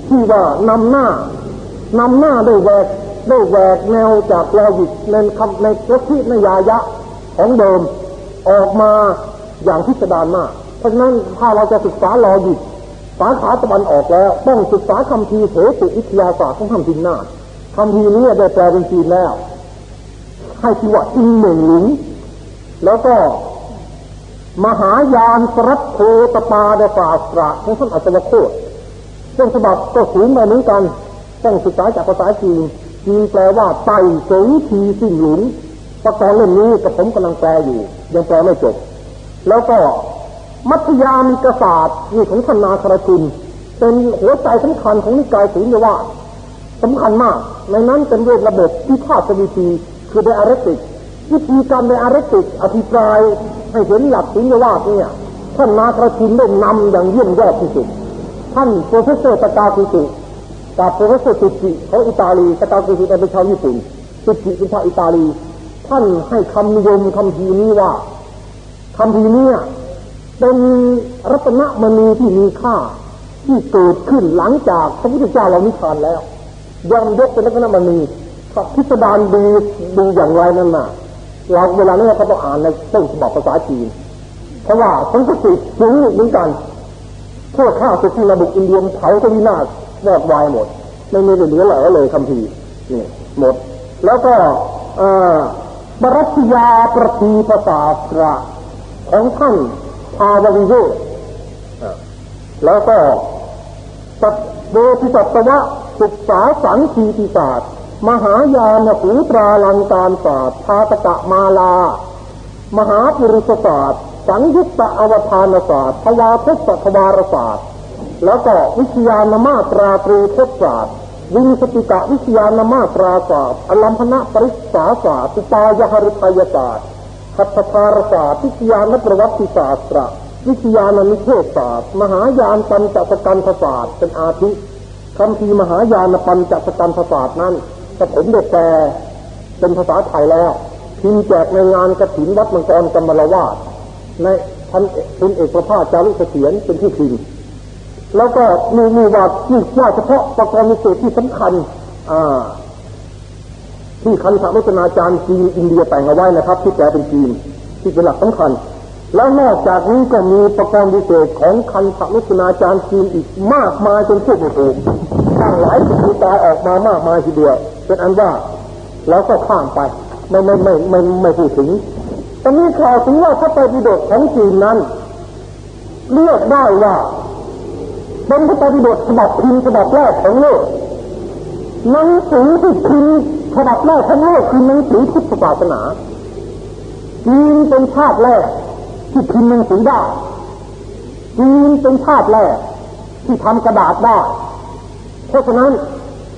ที่ว่านำหน้านำหน้าด้วยแวกได้แหวกแนวจากลอจิกในคำในลัทธินยายะของเดิมออกมาอย่างพิสดารมาก เพราะฉะนั้นถ้าเราจะศึกษาลอจิกสาขาตะวันออกแล้ว ต้องศึกษาคำพีเถตุวิทยาศาสตร์ของคำพินหน้าคำพีนี้ได้แปลเป็นจีนแล้ว ให้ชื่อว่าอินเหม่งหลิง แล้วก็มหายานสรัตโคตปาเดาศาสระของท่านอัศวโคตซึ่งฉบับก็สูงมาเหมือนกันต้องศึกษาจากภาษาจีนจีนแปลว่าไต่สงทีสิ้นหลุนประกอบเล่มนี้กับผมกำลังแปลอยู่ ยังแปลไม่จบ แล้วก็มัธยามิกศาตร์นี่ของธนาคารคุณเป็นหัวใจสำคัญของนิกายศีลว่าสำคัญมาก ในนั้นเป็นเรื่องระบบที่ภาสวิธีคือ dialectic วิธีการ dialectic อธิบายให้เห็นหลักสูญว่าเนี่ยท่านนาคารชุนได้นำอย่างเยี่ยมยอดที่สุด ท่าน professor ตะกาคุสุกับ professor ตุจจิของอิตาลีตะกาคุสุเป็นชาวญี่ปุ่นตุจจิเป็นชาวอิตาลี ท่านให้คำนิยมคัมภีร์นี้ว่าคัมภีร์นี้เป็นรัตนมณีที่มีค่าที่เกิดขึ้นหลังจากพระพุทธเจ้าเรานิพพานแล้วยอมยกเป็นรัตนมณีกับพิสดารดีดีอย่างไรนั่นน่ะ เราเวลานี้เราต้องอ่านในต้นฉบับภาษาจีน เพราะว่าสันสกฤตสูงเหมือนกันทั่วข้าสุที่ระบุอินเดียเผาทวินาศวอดวายหมด ไม่มีเหลือเหลือเลยคำพีนี่หมด แล้วก็บรัชยาประทีภาษาสระของท่านพาววิเวแล้วก็ตัดโดพิสัตวะศึกษาสังคีติศาสตร์ มหายานหูตราลังการศาสตร์พาตกะมาลา มหาปุริสศาสตร์ สังยุตตะอวทานศาสตร์ภวาทศทวารศาสตร์ แล้วก็วิทยานมาตราตรีทศศาสตร์วิงสติกะวิทยานมาตราศาสตร์อลัมพนะปริศาศาสตร์ตุปายหฤทัยศาสตร์ขัตถารศาสตร์วิทยานประวัติศาสตร์วิทยานนิเทศศาสตร์ มหายานปัญจสกันศาสตร์เป็นอาทิคำพีมหายานปัญจสกันศาสตร์นั้น ถ้าผมได้แปลเป็นภาษาไทยแล้วพิมพ์แจกในงานกระถินวัดมังกรกำมลวาดในท่านเป็นเอกประภาสจารุเสถียรเป็นที่พิมพ์แล้วก็มีมีว่าที่ว่าเฉพาะประกอบในสูตรที่สำคัญ อ่า ที่คันธวัฒนาจารย์จีนอินเดียแต่งเอาไว้นะครับ ที่แปลเป็นจีนที่เป็นหลักสำคัญ แล้วนอกจากนี้ก็มีประกอบพิเศษของคันธวัฒนาจารย์จีนอีกมากมายจนพูดไม่ถูก ตั้งหลายสิบตายออกมามากมายทีเดียวเป็นอันว่าแล้วก็ข้ามไป ไม่ไม่ไม่ไม่ไม่พูดถึงตอนนี้ข่าวถึงว่าพระไตรปิฎกของจีนนั้น เลือกได้ว่าเป็นพระไตรปิฎกฉบับพิมพ์ฉบับแรกของโลกหนังสือที่พิมพ์ฉบับแรกของโลกคือหนังสือพุทธศาสนาจีนเป็นชาติแรกที่พิมพ์หนังสือได้จีนเป็นชาติแรกที่ทำกระดาษได้ เพราะฉะนั้น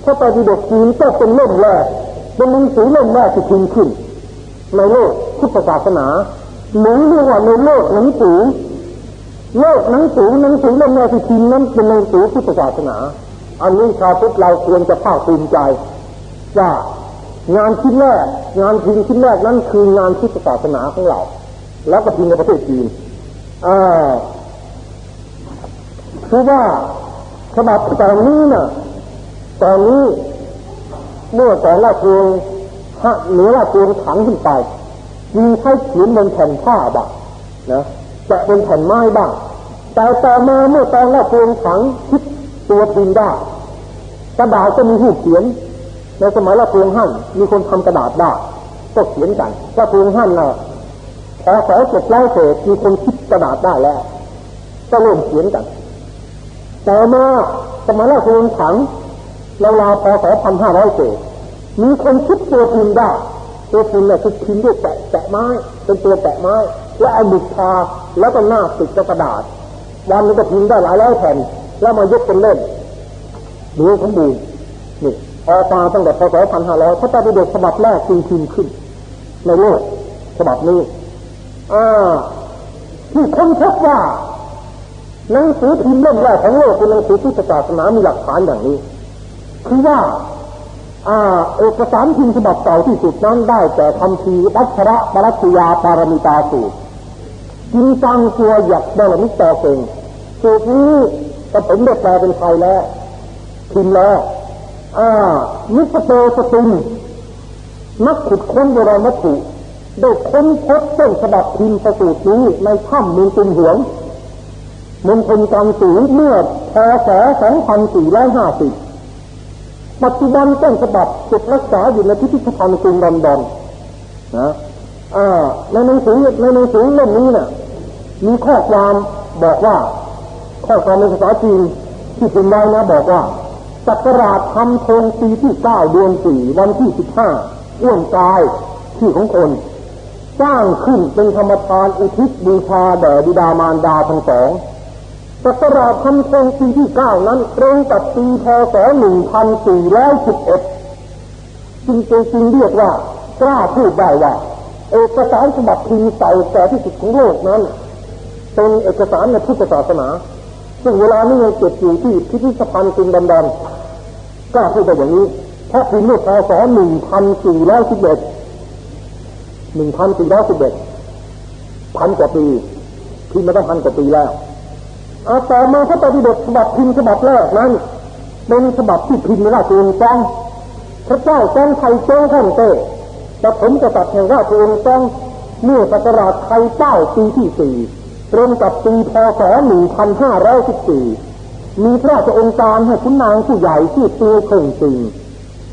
พระไตรปิฎกจีนก็เป็นเล่มแรกเป็นหนังสือเล่มแรกที่พิมพ์ขึ้น ในโลกพุทธศาสนาหรือเรียกว่าในโลกหนังสือโลกหนังสือหนังสือเล่มแรกที่พิมพ์นั้นเป็นหนังสือพุทธศาสนา อันนี้ชาวพุทธเราควรจะภาคภูมิใจว่างานชิ้นแรกงานพิมพ์ชิ้นแรกนั้นคืองานพุทธศาสนาของเรา แล้วก็พิมพ์ในประเทศจีนอ่าคือว่า ฉบับตอนนี้นะ่ะตอนนี้เมื่อตอนราชวงศ์เหนือราชวงถังขึ้นไปมีใช้เขียนบนแผ่นผ้าบ้างนะจะเป็นแผ่นไม้บ้างแต่ต่อมาเมื่อตอนราชวงถังคิดตัวพิมพ์ได้กระดาษก็มีหูเขียนในสมัยราชวงหั่นมีคนทำกระดาษได้ก็เขียนกันราชวงหั่นนะพอสอเจ็ดร้อยเศษมีคนคิดกระดาษได้แล้ว ก็เริ่มเขียนกัน ต่อมาสมัยราชวงศ์ถังราวๆพศพันห้าร้อยเศษมีคนคิดตัวพิมพ์ได้ตัวพิมพ์เนี่ยคือพิมพ์ด้วยแปะแปะไม้เป็นตัวแปะไม้ แล้วเอาบุกทาแล้วก็หน้าติดกระดาษวันนึงก็พิมพ์ได้หลายร้อยแผ่นแล้วมายกเป็นเล่มดูสมบูรณ์นี่ออกมาตั้งแต่พศพันห้าร้อยพระเจ้าปิฎกฉบับแรกจึงพิมพ์ขึ้น ในโลกฉบับนี้อ่าที่ค้นพบว่า หนังสือพิมพ์เล่มแรกของโลกเป็นหนังสือพุทธศาสนามีหลักฐานอย่างนี้ คือว่าอาเอกสารพิมพ์ฉบับเก่าที่สุดนั้นได้แต่คำพีวัชระปรัชยาปารมิตาสูตรจินจังตัวหยักบาลมิตรเก่งสูตรนี้กระผมได้แปลเป็นไทยแล้วพิมพ์แล้วอ่านิสเตสตินนักขุดค้นโบราณวัตถุได้ค้นพบต้นฉบับพิมพ์ประสูตรนี้ในถ้ำมืองตุนหวง มณฑลกังสูเมื่อพศ2450 ปัจจุบันต้นฉบับเก็บรักษาอยู่ในพิพิธภัณฑ์กรุงลอนดอนนะอ่าในหนังสือในหนังสือเล่มนี้นะ่ะ มีข้อความบอกว่า ข้อความในภาษาจีนที่พิมพ์ไว้นะบอกว่าจักราชทำทงปีที่เก้าเดือนสี่วันที่สิบห้าอ้วนกายที่ของคนสร้างขึ้นเป็นธรรมทานอุทิศบูชาแด่บิดามารดาทั้งสอง ศักราชทำทงปีที่เก้านั้นตรงกับปีพศหนึ่งพันสี่ร้อยสิบเอ็ดจึงจึงเรียกว่ากล้าพูดได้ว่าเอกสารฉบับพิมพ์เก่แก่ที่สุดของโลกนั้น เป็นเอกสารในพุทธศาสนา ซึ่งเวลานี้ยังเก็บอยู่ที่พิพิธภัณฑ์กรุงดอนดอนกล้าพูดได้อย่างนี้เพราะพิมพ์เมื่อพศหนึ่งพันสี่ร้อยสิบเอ็ดหนึ่งพันสี่ร้อยสิบเอ็ดพันกว่าปีพิมพ์มาตั้งพันกว่าปีแล้ว อาต่อมาพระปฏิบัติฉบับพิมพ์ฉบับแรกนั้นเป็นฉบับที่พิมพ์ในราชวงศ์จองพระเจ้าจองไทยจ้าท่านเต้แต่ผมจะตัดแห่งราชวงศ์จองเมื่อศักราชไทยเจ้าปีที่สี่ตรงกับปีพศหนึ่งพันห้าร้อยสิบสี่มีพระราชองค์การให้คุณนางผู้ใหญ่ที่ตัวคงจริง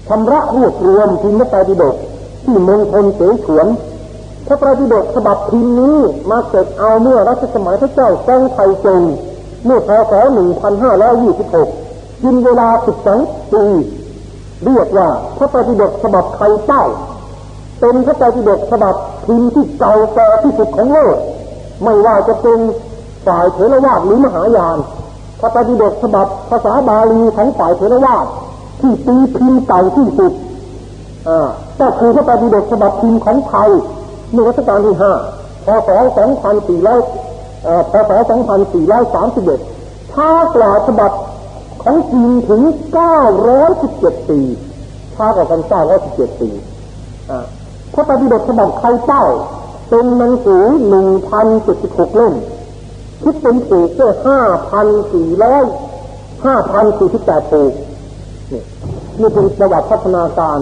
ชำระรวบรวมพิมพ์พระไตรปิฎกที่เมืองพลเสฉวนพระไตรปิฎกฉบับพิมพ์นี้มาเสร็จเอาเมื่อรัชสมัยพระเจ้าแซงไทจง เมื่อพศ1526กินเวลา 12 ปี เรียกว่าพระไตรปิฎกฉบับไทยเต้าเป็นพระไตรปิฎกฉบับพิมพ์ที่เก่าแก่ที่สุดของโลก ไม่ว่าจะเป็นฝ่ายเถรวาทหรือมหายาน พระไตรปิฎกฉบับภาษาบาลีของฝ่ายเถรวาทที่ตีพิมพ์เก่าที่สุดก็คือพระไตรปิฎกฉบับพิมพ์ของไทยในรัชกาลที่ห้าพศ2400 พศ2431ช้ากว่าวฉบับของจีนถึง 917 ปีช้ากว่ากัน917 ปีพระไตรปิฎกฉบับไทยเต้า เป็นหนังสือ 1,076 เล่ม คิดเป็นถูกแค่5,400 5,048ถูกนี่นี่เป็นประวัติพัฒนาการ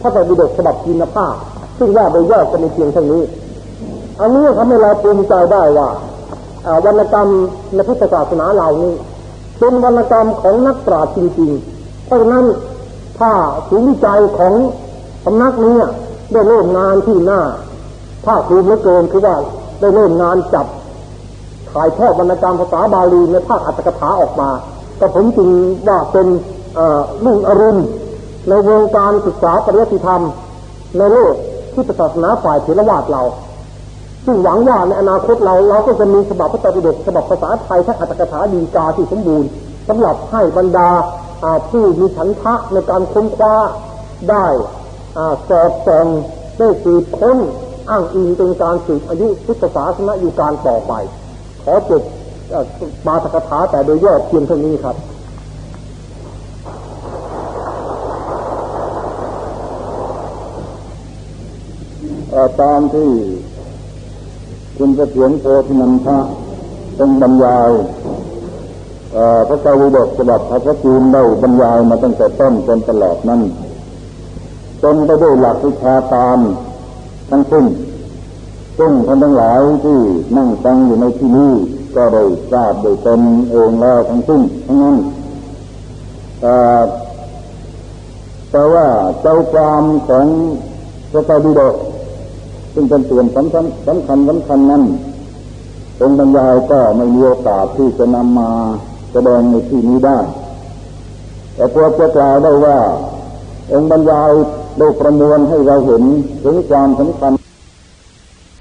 พระไตรปิฎกฉบับจีนภาพ ซึ่งว่าโดยย่อจะมีเพียงเท่านี้ อันนี้ทำให้เราภูมิใจได้ว่า วรรณกรรมในพุทธศาสนาเหล่านี้เป็นวรรณกรรมของนักปราชญ์จริงๆ เพราะฉะนั้นถ้าศูนย์วิจัยของสำนักนี้ได้เริ่มงานที่หน้าภาคภูมิเหลือเกินคือว่าได้เริ่มงานจับถ่ายทอดวรรณกรรมภาษาบาลีในภาคอัตถกถาออกมาก็ผมจึงว่าเป็นลุ่งอรุณในวงการศึกษาปริยัติธรรม ในโลกพุทธศาสนาฝ่ายเถรวาทเรา ซึ่งหวังว่าในอนาคตเราเราก็จะมีฉบับพระไตรปิฎกฉบับภาษาไทยทั้งอัตถกถาดีกาที่สมบูรณ์สำหรับให้บรรดาผู้มีฉันทะในการค้นคว้าได้สอบส่องได้สืบค้นอ้างอิงเป็นการสืบอายุพุทธศาสนาอยู่การต่อไป ขอจบมาตกถาแต่โดยย่อเพียงเท่านี้ครับตามที่ คุณเสถียรโพธินันทะเป็นบรรยายพระเจ้าวิดกฉบับพระจีนได้บรรยายมาตั้งแต่ต้นจนตลอดนั้นจนไปด้วยหลักวิชาการทั้งสิ้นซึ่งท่านทั้งหลายที่นั่งฟังอยู่ในที่นี้ก็ได้ทราบโดยตนเองแล้วทั้งสิ้นทั้งนั้นแต่ว่าเจ้าความของพระเจ้าวิดก ซึ่งเป็นส่วนสำคัญสำคัญสำคัญนั้นองค์บรรยายก็ไม่มีโอกาสที่จะนำมาแสดงในที่นี้ได้ แต่พวกจะกล่าวได้ว่า องค์บรรยายได้ประมวลให้เราเห็นถึงความสำคัญ